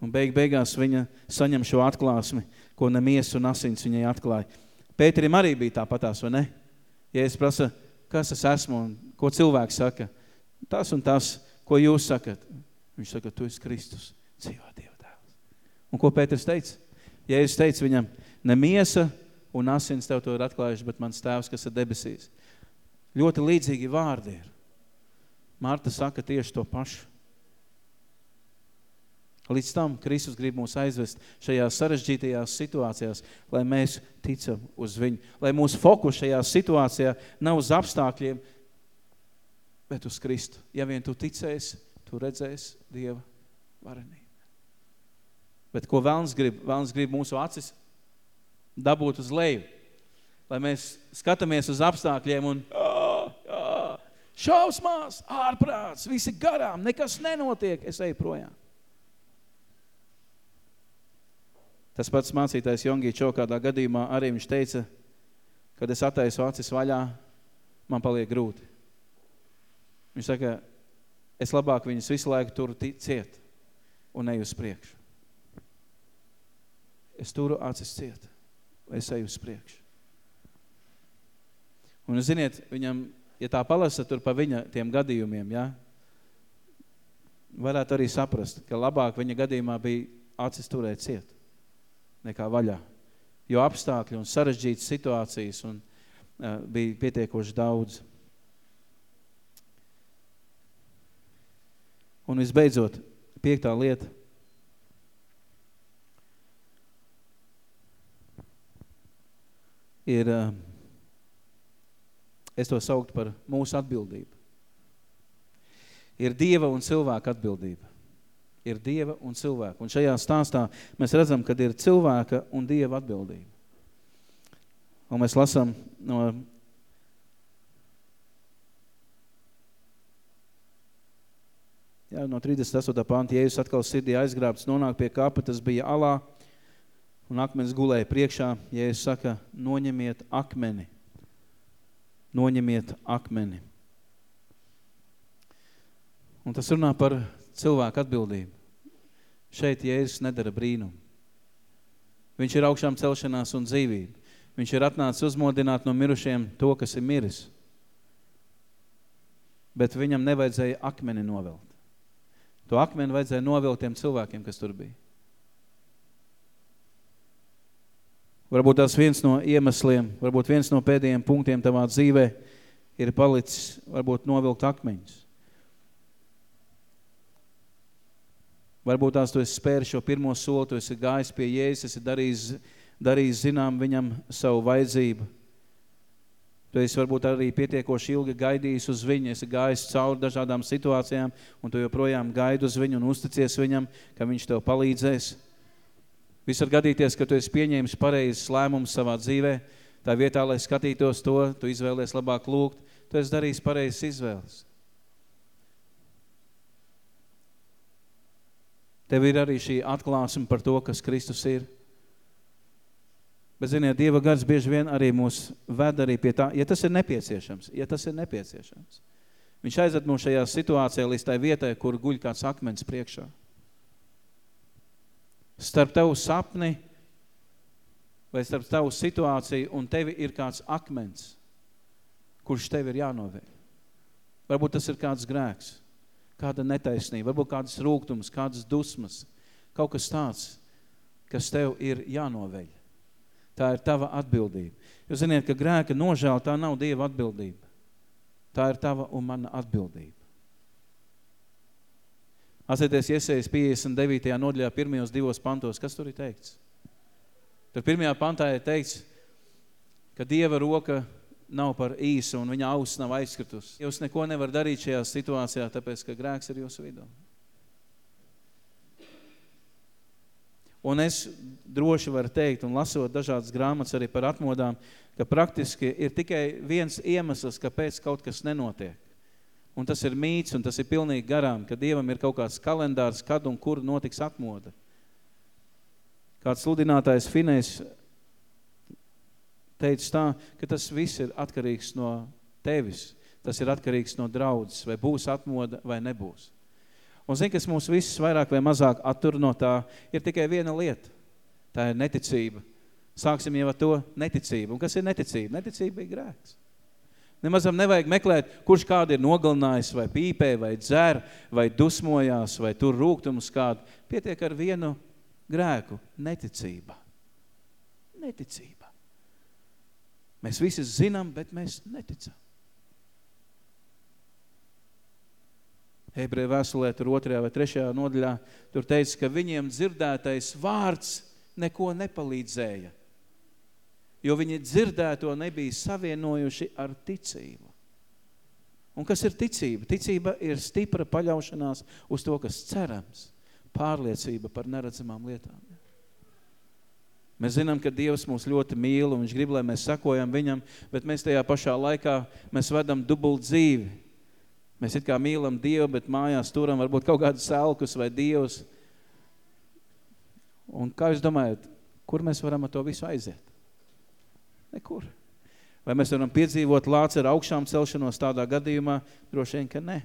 Un beig beigās viņa saņem šo atklāsmi, ko ne miesa un asins viņai atklāja. Pēterim arī bija tāpatās, vai ne? Ja es prasa, kas es esmu un ko cilvēks saka – tas un tas, ko jūs sakat. Viņš saka, tu esi Kristus, dzīvā Dieva dēls. Un ko Pēters teica? Ja es teicu viņam, ne miesa un asins tev to ir atklājuši, bet mans tēvs, kas ir debesīs. Ļoti līdzīgi vārdi ir. Marta saka tieši to pašu. Līdz tam Kristus grib mūs aizvest šajās sarežģītajās situācijās, lai mēs ticam uz viņu. Lai mūsu fokus šajā situācijā nav uz apstākļiem, bet uz Kristu. Ja vien tu ticēsi, tu redzēsi Dieva varenību. Bet ko vēlns grib? Vēlns grib mūsu acis dabūt uz leju, lai mēs skatāmies uz apstākļiem un oh, oh, šausmās, ārprāts, visi garām, nekas nenotiek, es eju projām. Tas pats mācītājs Jongī Čo kādā gadījumā arī viņš teica, kad es attaisu acis vaļā, man paliek grūti. Viņš saka, es labāk viņus visu laiku turu ciet un eju uz priekšu. Es turu acis ciet, es eju uz priekšu. Un, ziniet, viņam, ja tā palasa tur pa viņa tiem gadījumiem, ja, varētu arī saprast, ka labāk viņa gadījumā bija acis turēt ciet nekā vaļā. Jo apstākļi un sarežģītas situācijas un, uh, bija pietiekoši daudz. Un visbeidzot, piektā lieta. ir, uh, es to sauktu par mūsu atbildību. Ir Dieva un cilvēka atbildība. Ir Dieva un cilvēka. Un šajā stāstā mēs redzam, kad ir cilvēka un Dieva atbildība. Un mēs lasām no Jā, no 38. panta, Jēzus atkal sirdī aizgrābts, nonāk pie kapa, tas bija alā, un akmens gulēja priekšā. Jēzus saka, noņemiet akmeni. Noņemiet akmeni. Un tas runā par cilvēku atbildību. Šeit Jēzus nedara brīnumu. Viņš ir augšām celšanās un dzīvība. Viņš ir atnācis uzmodināt no mirušiem to, kas ir miris. Bet viņam nevajadzēja akmeni novelt. To akmeni vajadzēja novilkt tiem cilvēkiem, kas tur bija. Varbūt tās viens no iemesliem, varbūt viens no pēdējiem punktiem tavā dzīvē ir palicis, varbūt novilkt akmeņus. Varbūt tās tu esi spēri šo pirmo soli, tu esi gājis pie Jēzus, esi darījis, darījis zinām viņam savu vajadzību. Tu esi varbūt arī pietiekoši ilgi gaidījis uz viņu, esi gājis cauri dažādām situācijām, un tu joprojām gaidi uz viņu un uzticies viņam, ka viņš tev palīdzēs. Viss var gadīties, ka tu esi pieņēmis pareizes lēmumus savā dzīvē, tā vietā, lai skatītos to, tu izvēlies labāk lūgt, tu esi darījis pareizes izvēles. Tev ir arī šī atklāsme par to, kas Kristus ir. Bet, ziniet, Dieva gars bieži vien arī mūs ved arī pie tā, ja tas ir nepieciešams, ja tas ir nepieciešams. Viņš aizved mūs šajā situācijā līdz tai vietai, kur guļ kāds akmens priekšā. Starp tavu sapni vai starp tavu situāciju un tevi ir kāds akmens, kurš tev ir jānovēj. Varbūt tas ir kāds grēks, kāda netaisnība, varbūt kādas rūgtums, kādas dusmas, kaut kas tāds, kas tev ir jānoveļ. Tā ir tava atbildība. Jūs ziniet, ka grēka nožēla tā nav Dieva atbildība. Tā ir tava un mana atbildība. Atcerieties, iesaist 59. nodaļā pirmajos divos pantos. Kas tur ir teikts? Tur pirmajā pantā ir teikts, ka Dieva roka nav par īsu un viņa auss nav aizskritus. Jūs neko nevar darīt šajā situācijā, tāpēc, ka grēks ir jūsu vidū. Un es droši varu teikt, un lasot dažādas grāmatas arī par atmodām, ka praktiski ir tikai viens iemesls, kāpēc kaut kas nenotiek. Un tas ir mīts, un tas ir pilnīgi garām, ka Dievam ir kaut kāds kalendārs, kad un kur notiks atmoda. Kāds sludinātājs Finējs teica tā, ka tas viss ir atkarīgs no tevis. Tas ir atkarīgs no draudzes, vai būs atmoda vai nebūs. Un zini, kas mūs visus vairāk vai mazāk attur no tā, ir tikai viena lieta. Tā ir neticība. Sāksim jau ar to neticību. Un kas ir neticība? Neticība ir grēks. Nemazam nevajag meklēt, kurš kādu ir nogalinājis, vai pīpē, vai dzer, vai dusmojās, vai tur rūgtumus kādu. Pietiek ar vienu grēku – neticība. Neticība. Mēs visi zinām, bet mēs neticam. Ebreja vēstulē, tur otrajā vai trešajā nodaļā, tur teica, ka viņiem dzirdētais vārds neko nepalīdzēja, jo viņi dzirdēto nebija savienojuši ar ticību. Un kas ir ticība? Ticība ir stipra paļaušanās uz to, kas cerams, pārliecība par neredzamām lietām. Mēs zinām, ka Dievs mūs ļoti mīl un viņš grib, lai mēs sakojam viņam, bet mēs tajā pašā laikā mēs vedam dubult dzīvi Mēs it kā mīlam Dievu, bet mājās turam varbūt kaut kādus selkus vai Dievs. Un kā jūs domājat, kur mēs varam ar to visu aiziet? Nekur. Vai mēs varam piedzīvot lāci ar augšām celšanos tādā gadījumā? Droši vien, ka ne.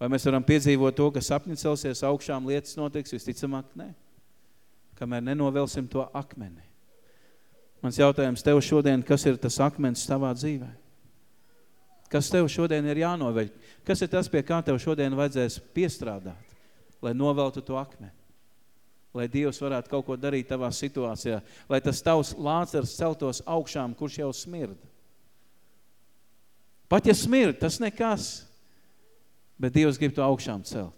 Vai mēs varam piedzīvot to, ka sapņi celsies augšām lietas notiks? Visticamāk, ne. Kamēr nenovelsim to akmeni. Mans jautājums tev šodien, kas ir tas akmens tavā dzīvē? Kas tev šodien ir jānoveļ? Kas ir tas, pie kā tev šodien vajadzēs piestrādāt, lai noveltu to akmeni? Lai Dievs varētu kaut ko darīt tavā situācijā, lai tas tavs lācers celtos augšām, kurš jau smird. Pat ja smird, tas nekas, bet Dievs grib to augšām celt.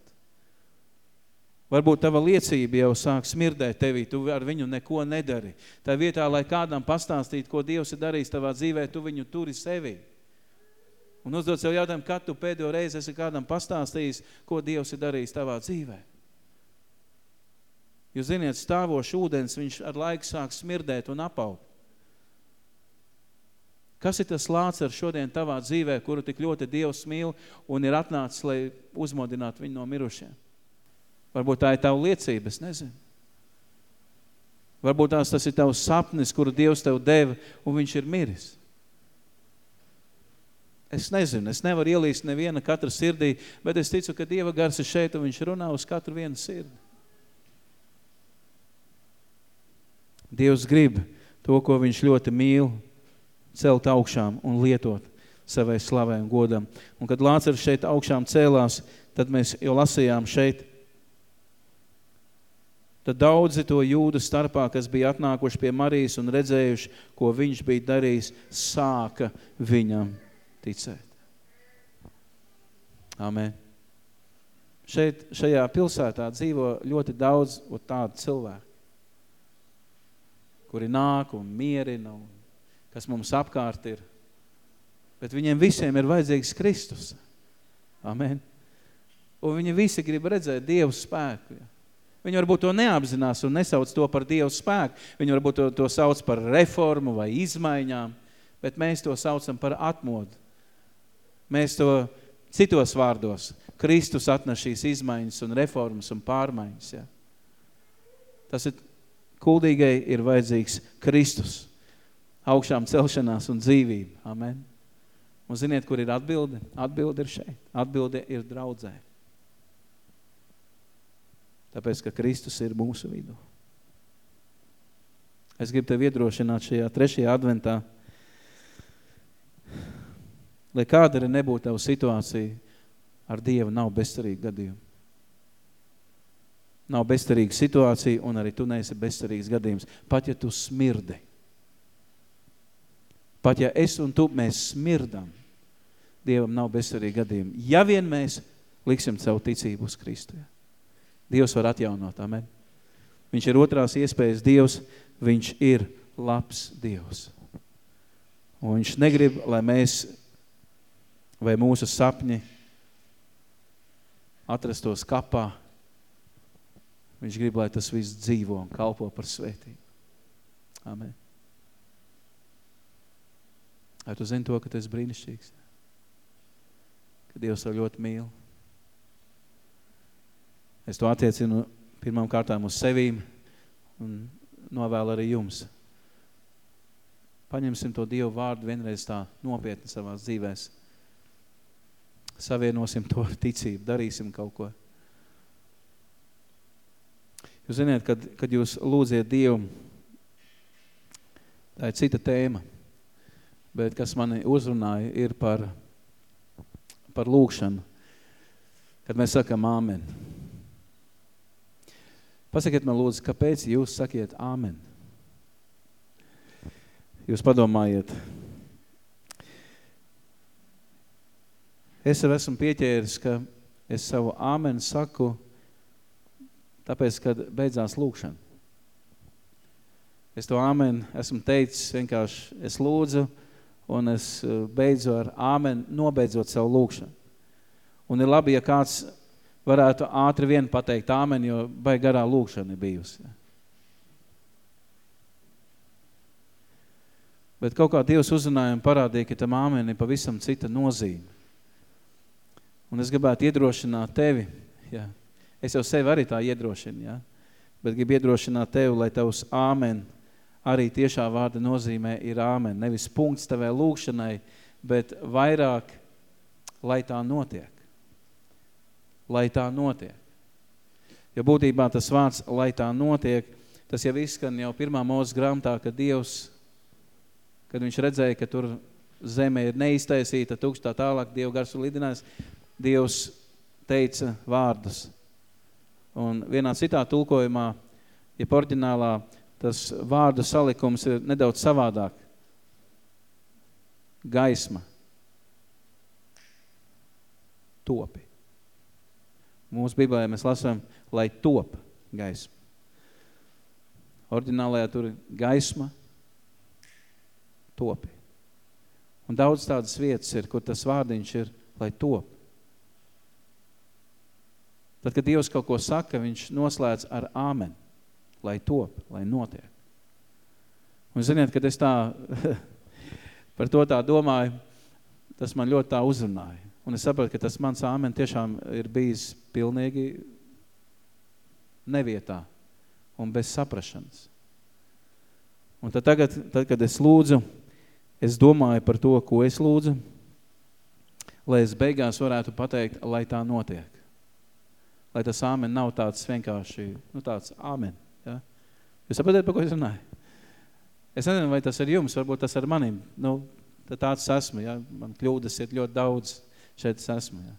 Varbūt tava liecība jau sāk smirdēt tevī, tu ar viņu neko nedari. Tā vietā, lai kādam pastāstītu, ko Dievs ir darījis tavā dzīvē, tu viņu turi sevi. Un uzdod sev jautājumu, kad tu pēdējo reizi esi kādam pastāstījis, ko Dievs ir darījis tavā dzīvē. Jūs ziniet, stāvošs ūdens, viņš ar laiku sāk smirdēt un apaut. Kas ir tas lācs ar šodien tavā dzīvē, kuru tik ļoti Dievs mīl un ir atnācis, lai uzmodinātu viņu no mirušiem? Varbūt tā ir tava liecība, es nezinu. Varbūt tās tas ir tavs sapnis, kuru Dievs tev deva, un viņš ir miris. Es nezinu, es nevaru ielīst neviena katra sirdī, bet es ticu, ka Dieva gars ir šeit, un viņš runā uz katru vienu sirdi. Dievs grib to, ko viņš ļoti mīl, celt augšām un lietot savai slavai un godam. Un kad Lācars šeit augšām cēlās, tad mēs jau lasījām šeit, tad daudzi to jūdu starpā, kas bija atnākuši pie Marijas un redzējuši, ko viņš bija darījis, sāka viņam ticēt. Amen. Šeit, šajā pilsētā dzīvo ļoti daudz tādu cilvēku, kuri nāk un mierina un kas mums apkārt ir. Bet viņiem visiem ir vajadzīgs Kristus. Amen. Un viņi visi grib redzēt Dievu spēku. Ja. Viņi varbūt to neapzinās un nesauc to par Dievu spēku. Viņi varbūt to, to sauc par reformu vai izmaiņām, bet mēs to saucam par atmodu. Mēs to citos vārdos. Kristus atnes šīs izmaiņas un reformas un pārmaiņas. Ja. Tas ir, kuldīgai ir vajadzīgs Kristus augšām celšanās un dzīvība. Amen. Un ziniet, kur ir atbilde? Atbilde ir šeit. Atbilde ir draudzē. Tāpēc, ka Kristus ir mūsu vidū. Es gribu tev iedrošināt šajā trešajā adventā, lai kāda arī nebūtu tava situācija, ar Dievu nav bezcerīga gadījuma. Nav bezcerīga situācija, un arī tu neesi bezcerīgs gadījums. Pat ja tu smirdi, Pat ja es un tu mēs smirdam, Dievam nav bezsvarīgi gadījumi. Ja vien mēs liksim savu ticību uz Kristu. Dievs var atjaunot, amen. Viņš ir otrās iespējas Dievs, viņš ir labs Dievs. Un viņš negrib, lai mēs vai mūsu sapņi atrastos kapā. Viņš grib, lai tas viss dzīvo un kalpo par svētību. Amen. Vai tu zini to, ka tu esi brīnišķīgs? Ka Dievs tev ļoti mīl. Es to attiecinu pirmām kārtām uz sevīm un novēlu arī jums. Paņemsim to Dievu vārdu vienreiz tā nopietni savās dzīvēs. Savienosim to ar ticību, darīsim kaut ko. Jūs ziniet, kad, kad jūs lūdziet Dievu, tā ir cita tēma bet kas mani uzrunāja, ir par, par lūkšanu, kad mēs sakam āmen. Pasakiet man lūdzu, kāpēc jūs sakiet āmen? Jūs padomājiet, es jau esmu pieķēris, ka es savu āmenu saku, tāpēc, kad beidzās lūkšana. Es to āmenu esmu teicis, vienkārši es lūdzu, un es eh, beidzu ar āmen, nobeidzot savu lūkšanu. Un ir labi, ja kāds varētu ātri vien pateikt āmen, jo vai garā lūkšana ir bijusi. Bet kaut kā Dievs uzrunājumi parādīja, ka tam āmen ir pavisam cita nozīme. Un es gribētu iedrošināt tevi, jā. es jau sevi arī tā iedrošinu, jā. bet gribu iedrošināt tevi, lai tavs āmen – arī tiešā vārda nozīmē ir āmen. Nevis punkts tavai lūkšanai, bet vairāk, lai tā notiek. Lai tā notiek. Jo būtībā tas vārds, lai tā notiek, tas jau izskan jau pirmā mūzes grāmatā, kad Dievs, kad viņš redzēja, ka tur zeme ir neiztaisīta, tukštā tālāk, Dievu gars ir lidinājis, Dievs teica vārdus. Un vienā citā tulkojumā, ja orģinālā, tas vārdu salikums ir nedaudz savādāk. Gaisma. Topi. Mūsu Bībelē mēs lasām, lai top gaisma. Orģinālajā tur ir gaisma, topi. Un daudz tādas vietas ir, kur tas vārdiņš ir, lai top. Tad, kad Dievs kaut ko saka, viņš noslēdz ar āmen, lai top, lai notiek. Un ziniet, kad es tā par to tā domāju, tas man ļoti tā uzrunāja. Un es sapratu, ka tas mans āmen tiešām ir bijis pilnīgi nevietā un bez saprašanas. Un tad tagad, tad, kad es lūdzu, es domāju par to, ko es lūdzu, lai es beigās varētu pateikt, lai tā notiek. Lai tas āmen nav tāds vienkārši, nu tāds āmen. Ja? Jūs sapratiet, par ko es runāju? Es nezinu, vai tas ir jums, varbūt tas ar manim. Nu, tāds esmu, ja? man kļūdas ir ļoti daudz, šeit es esmu. Ja?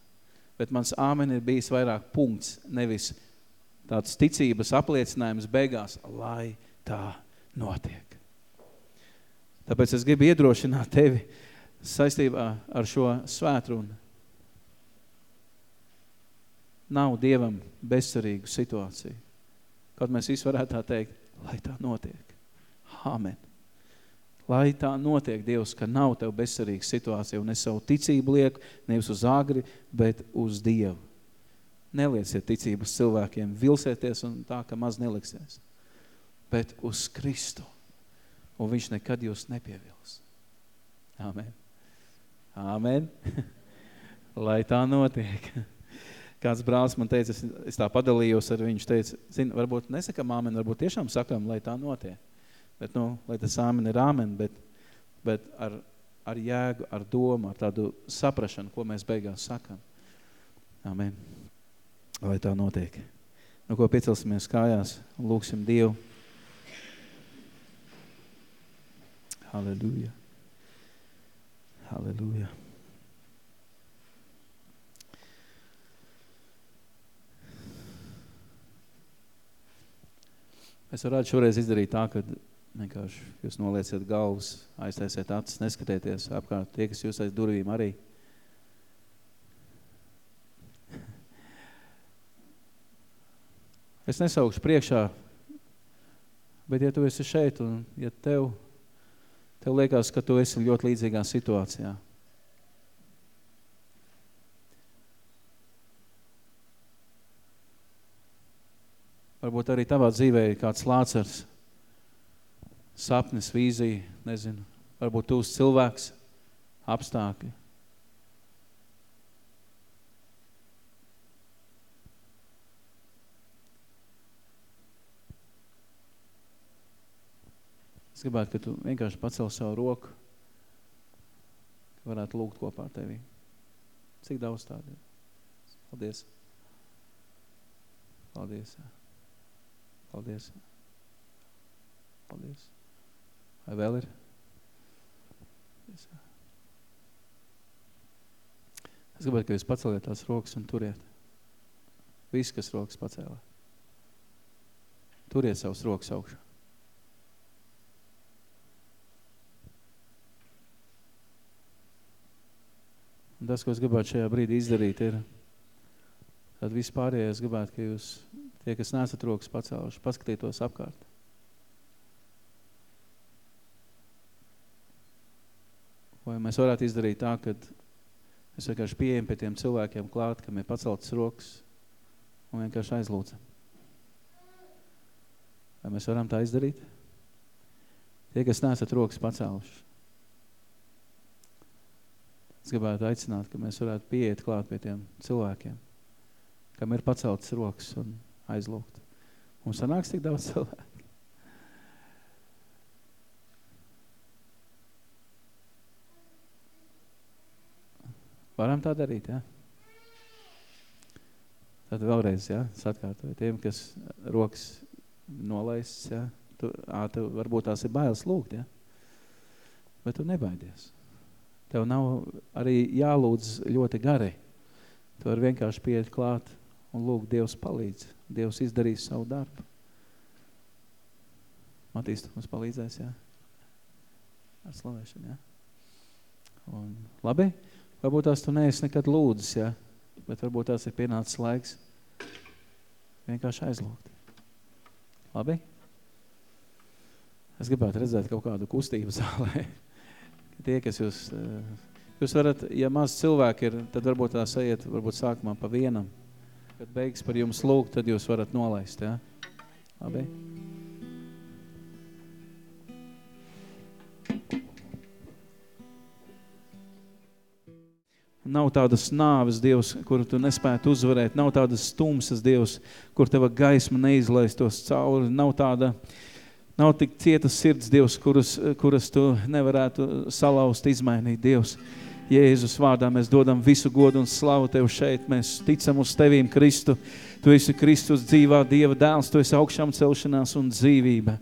Bet mans āmen ir bijis vairāk punkts, nevis tāds ticības apliecinājums beigās, lai tā notiek. Tāpēc es gribu iedrošināt tevi saistībā ar šo svētrunu. Nav Dievam bezcerīgu situāciju. Kaut mēs visi varētu tā teikt, lai tā notiek. Amen. Lai tā notiek, Dievs, ka nav tev bezcerīga situācija, un es savu ticību lieku nevis uz agri, bet uz Dievu. Nelieciet ticības cilvēkiem, vilsieties un tā, ka maz neliksies, bet uz Kristu un viņš nekad jūs nepievils. Amen. Amen. Lai tā notiek. Kāds brālis man teica, es, es tā padalījos ar viņu, teica, zin, varbūt nesakam āmen, varbūt tiešām sakam, lai tā notiek. Bet, nu, lai tas āmen ir āmen, bet, bet ar, ar jēgu, ar domu, ar tādu saprašanu, ko mēs beigās sakam. Amen. Lai tā notiek. Nu, ko piecelsimies kājās lūksim Dievu. Halleluja. Halleluja. Es varētu šoreiz izdarīt tā, ka vienkārši jūs nolieciet galvas, aiztaisiet acis, neskatieties apkārt tie, kas jūs aiz durvīm arī. Es nesaukšu priekšā, bet ja tu esi šeit un ja tev Tev liekas, ka tu esi ļoti līdzīgā situācijā. Varbūt arī tavā dzīvē ir kāds lācers, sapnis, vīzija, nezinu, varbūt tūs cilvēks, apstākļi. Es gribētu, ka tu vienkārši pacel savu roku, ka varētu lūgt kopā ar tevi. Cik daudz tādu ir? Paldies. Paldies. Paldies. Paldies. Vai vēl ir? Paldies. Es gribētu, ka jūs paceliet tās rokas un turiet. Visi, kas rokas pacēlē. Turiet savus rokas augšā. Un tas, ko es gribētu šajā brīdī izdarīt, ir, tad vispārējais gribētu, ka jūs, tie, kas nesat rokas pacēluši, paskatītos apkārt. Vai mēs varētu izdarīt tā, ka mēs vienkārši pieejam pie tiem cilvēkiem klāt, kam ir paceltas rokas un vienkārši aizlūdzam. Vai mēs varam tā izdarīt? Tie, kas nesat rokas pacēluši. Es gribētu aicināt, ka mēs varētu pieiet klāt pie tiem cilvēkiem, kam ir paceltas rokas un aizlūgt. Mums sanāks tik daudz cilvēku. Varam tā darīt, jā? Tad vēlreiz, jā, satkārtoju tiem, kas rokas nolaists, jā, tu, ā, tu varbūt tās ir bailes lūgt, jā? Bet tu nebaidies. Tev nav arī jālūdz ļoti gari. Tu vari vienkārši pieiet klāt un lūgt, Dievs palīdz. Dievs izdarīs savu darbu. Matīs, tu mums palīdzēs, jā? Ar slavēšanu, jā? Un, labi, varbūt tās tu neesi nekad lūdzis, jā? Bet varbūt tās ir pienācis laiks Vienkārši aizlūgt. Labi? Es gribētu redzēt kaut kādu kustību zālē. Tie, kas jūs, eh, jūs varat, ja maz cilvēki ir, tad varbūt tā sajiet, varbūt sākumā pa vienam. Kad beigas par jums lūgt, tad jūs varat nolaist, ja? Labi? Nav tādas nāves, Dievs, kuru tu nespētu uzvarēt. Nav tādas stumsas, Dievs, kur teva gaisma neizlaistos cauri. Nav tāda, nav tik cietas sirds, Dievs, kuras, kuras tu nevarētu salauzt, izmainīt, Dievs. Jēzus vārdā mēs dodam visu godu un slavu Tev šeit. Mēs ticam uz Tevīm, Kristu. Tu esi Kristus dzīvā Dieva dēls, Tu esi augšām celšanās un dzīvība.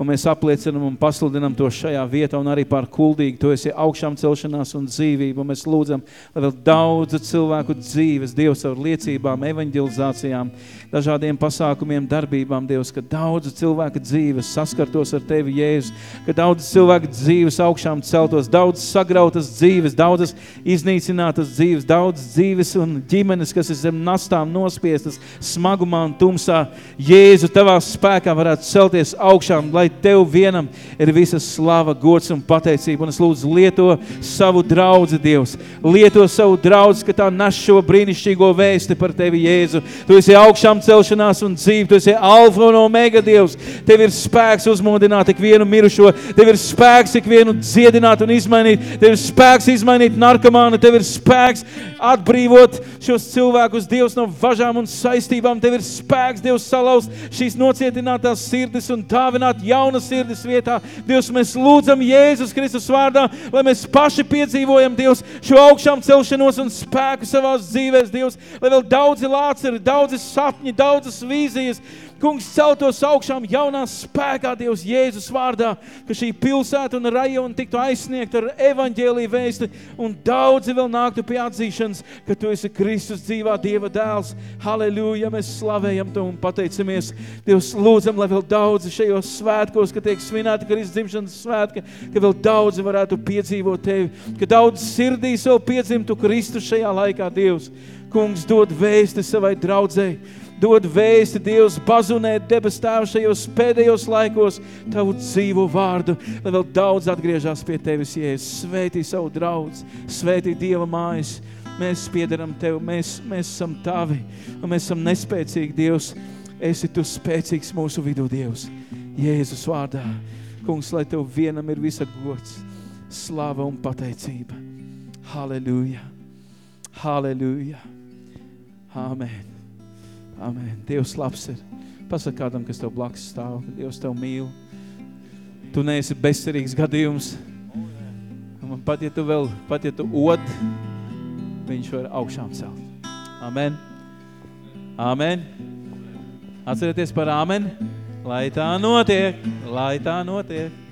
Un mēs apliecinam un pasludinam to šajā vietā un arī pār kuldīgi. Tu esi augšām celšanās un dzīvība. Un mēs lūdzam, lai vēl daudzu cilvēku dzīves, Dievs ar liecībām, evanģelizācijām, dažādiem pasākumiem, darbībām, Dievs, ka daudzu cilvēku dzīves saskartos ar Tevi, Jēzus, ka daudz cilvēku dzīves augšām celtos, daudz sagrautas dzīves, daudzas iznīcinātas dzīves, daudz dzīves un ģimenes, kas ir zem nastām nospiestas, smagumā un tumsā, Jēzu, tavā spēkā varētu celties augšām, lai tev vienam ir visa slava, gods un pateicība. Un es lūdzu, lieto savu draudzi, Dievs. Lieto savu draudzi, ka tā nes šo brīnišķīgo vēsti par tevi, Jēzu. Tu esi augšām celšanās un dzīve, tu esi alfa un omega, Dievs. Tev ir spēks uzmodināt ik vienu mirušo, tev ir spēks ik vienu dziedināt un izmainīt, tev ir spēks izmainīt narkomānu, tev ir spēks atbrīvot šos cilvēkus, Dievs, no važām un saistībām attiecībām. Tev ir spēks, Dievs, salauzt šīs nocietinātās sirdis un dāvināt jaunas sirdis vietā. Dievs, mēs lūdzam Jēzus Kristus vārdā, lai mēs paši piedzīvojam, Dievs, šo augšām celšanos un spēku savās dzīvēs, Dievs, lai vēl daudzi lāceri, daudzi sapņi, daudzas vīzijas, kungs, celtos augšām jaunā spēkā, Dievs, Jēzus vārdā, ka šī pilsēta un rajona tiktu aizsniegt ar evaņģēliju vēsti, un daudzi vēl nāktu pie atzīšanas, ka Tu esi Kristus dzīvā Dieva dēls. Halleluja, mēs slavējam Tu un pateicamies. Dievs, lūdzam, lai vēl daudzi šajos svētkos, ka tiek svinēti Kristus dzimšanas svētki, ka vēl daudzi varētu piedzīvot Tevi, ka daudz sirdīs vēl piedzimtu Kristus šajā laikā, Dievs. Kungs, dod vēsti savai draudzēji, dod vēsti Dievs bazunēt debes tēvu šajos pēdējos laikos tavu dzīvo vārdu, lai vēl daudz atgriežās pie Tevis, Jēzus. Svētī savu draudz, svētī Dieva mājas. Mēs piederam Tev, mēs, mēs esam Tavi, un mēs esam nespēcīgi, Dievs. Esi Tu spēcīgs mūsu vidū, Dievs. Jēzus vārdā. Kungs, lai Tev vienam ir visa gods, slava un pateicība. Halleluja. Halleluja. Amen. Amen. Dievs labs ir. Pasaka kādam, kas tev blakus stāv. Dievs tev mīl. Tu neesi bezcerīgs gadījums. Un pat ja tu vēl, pat ja tu od, viņš var augšām celt. Amen. Amen. Atcerieties par amen. Lai tā notiek, lai tā notiek.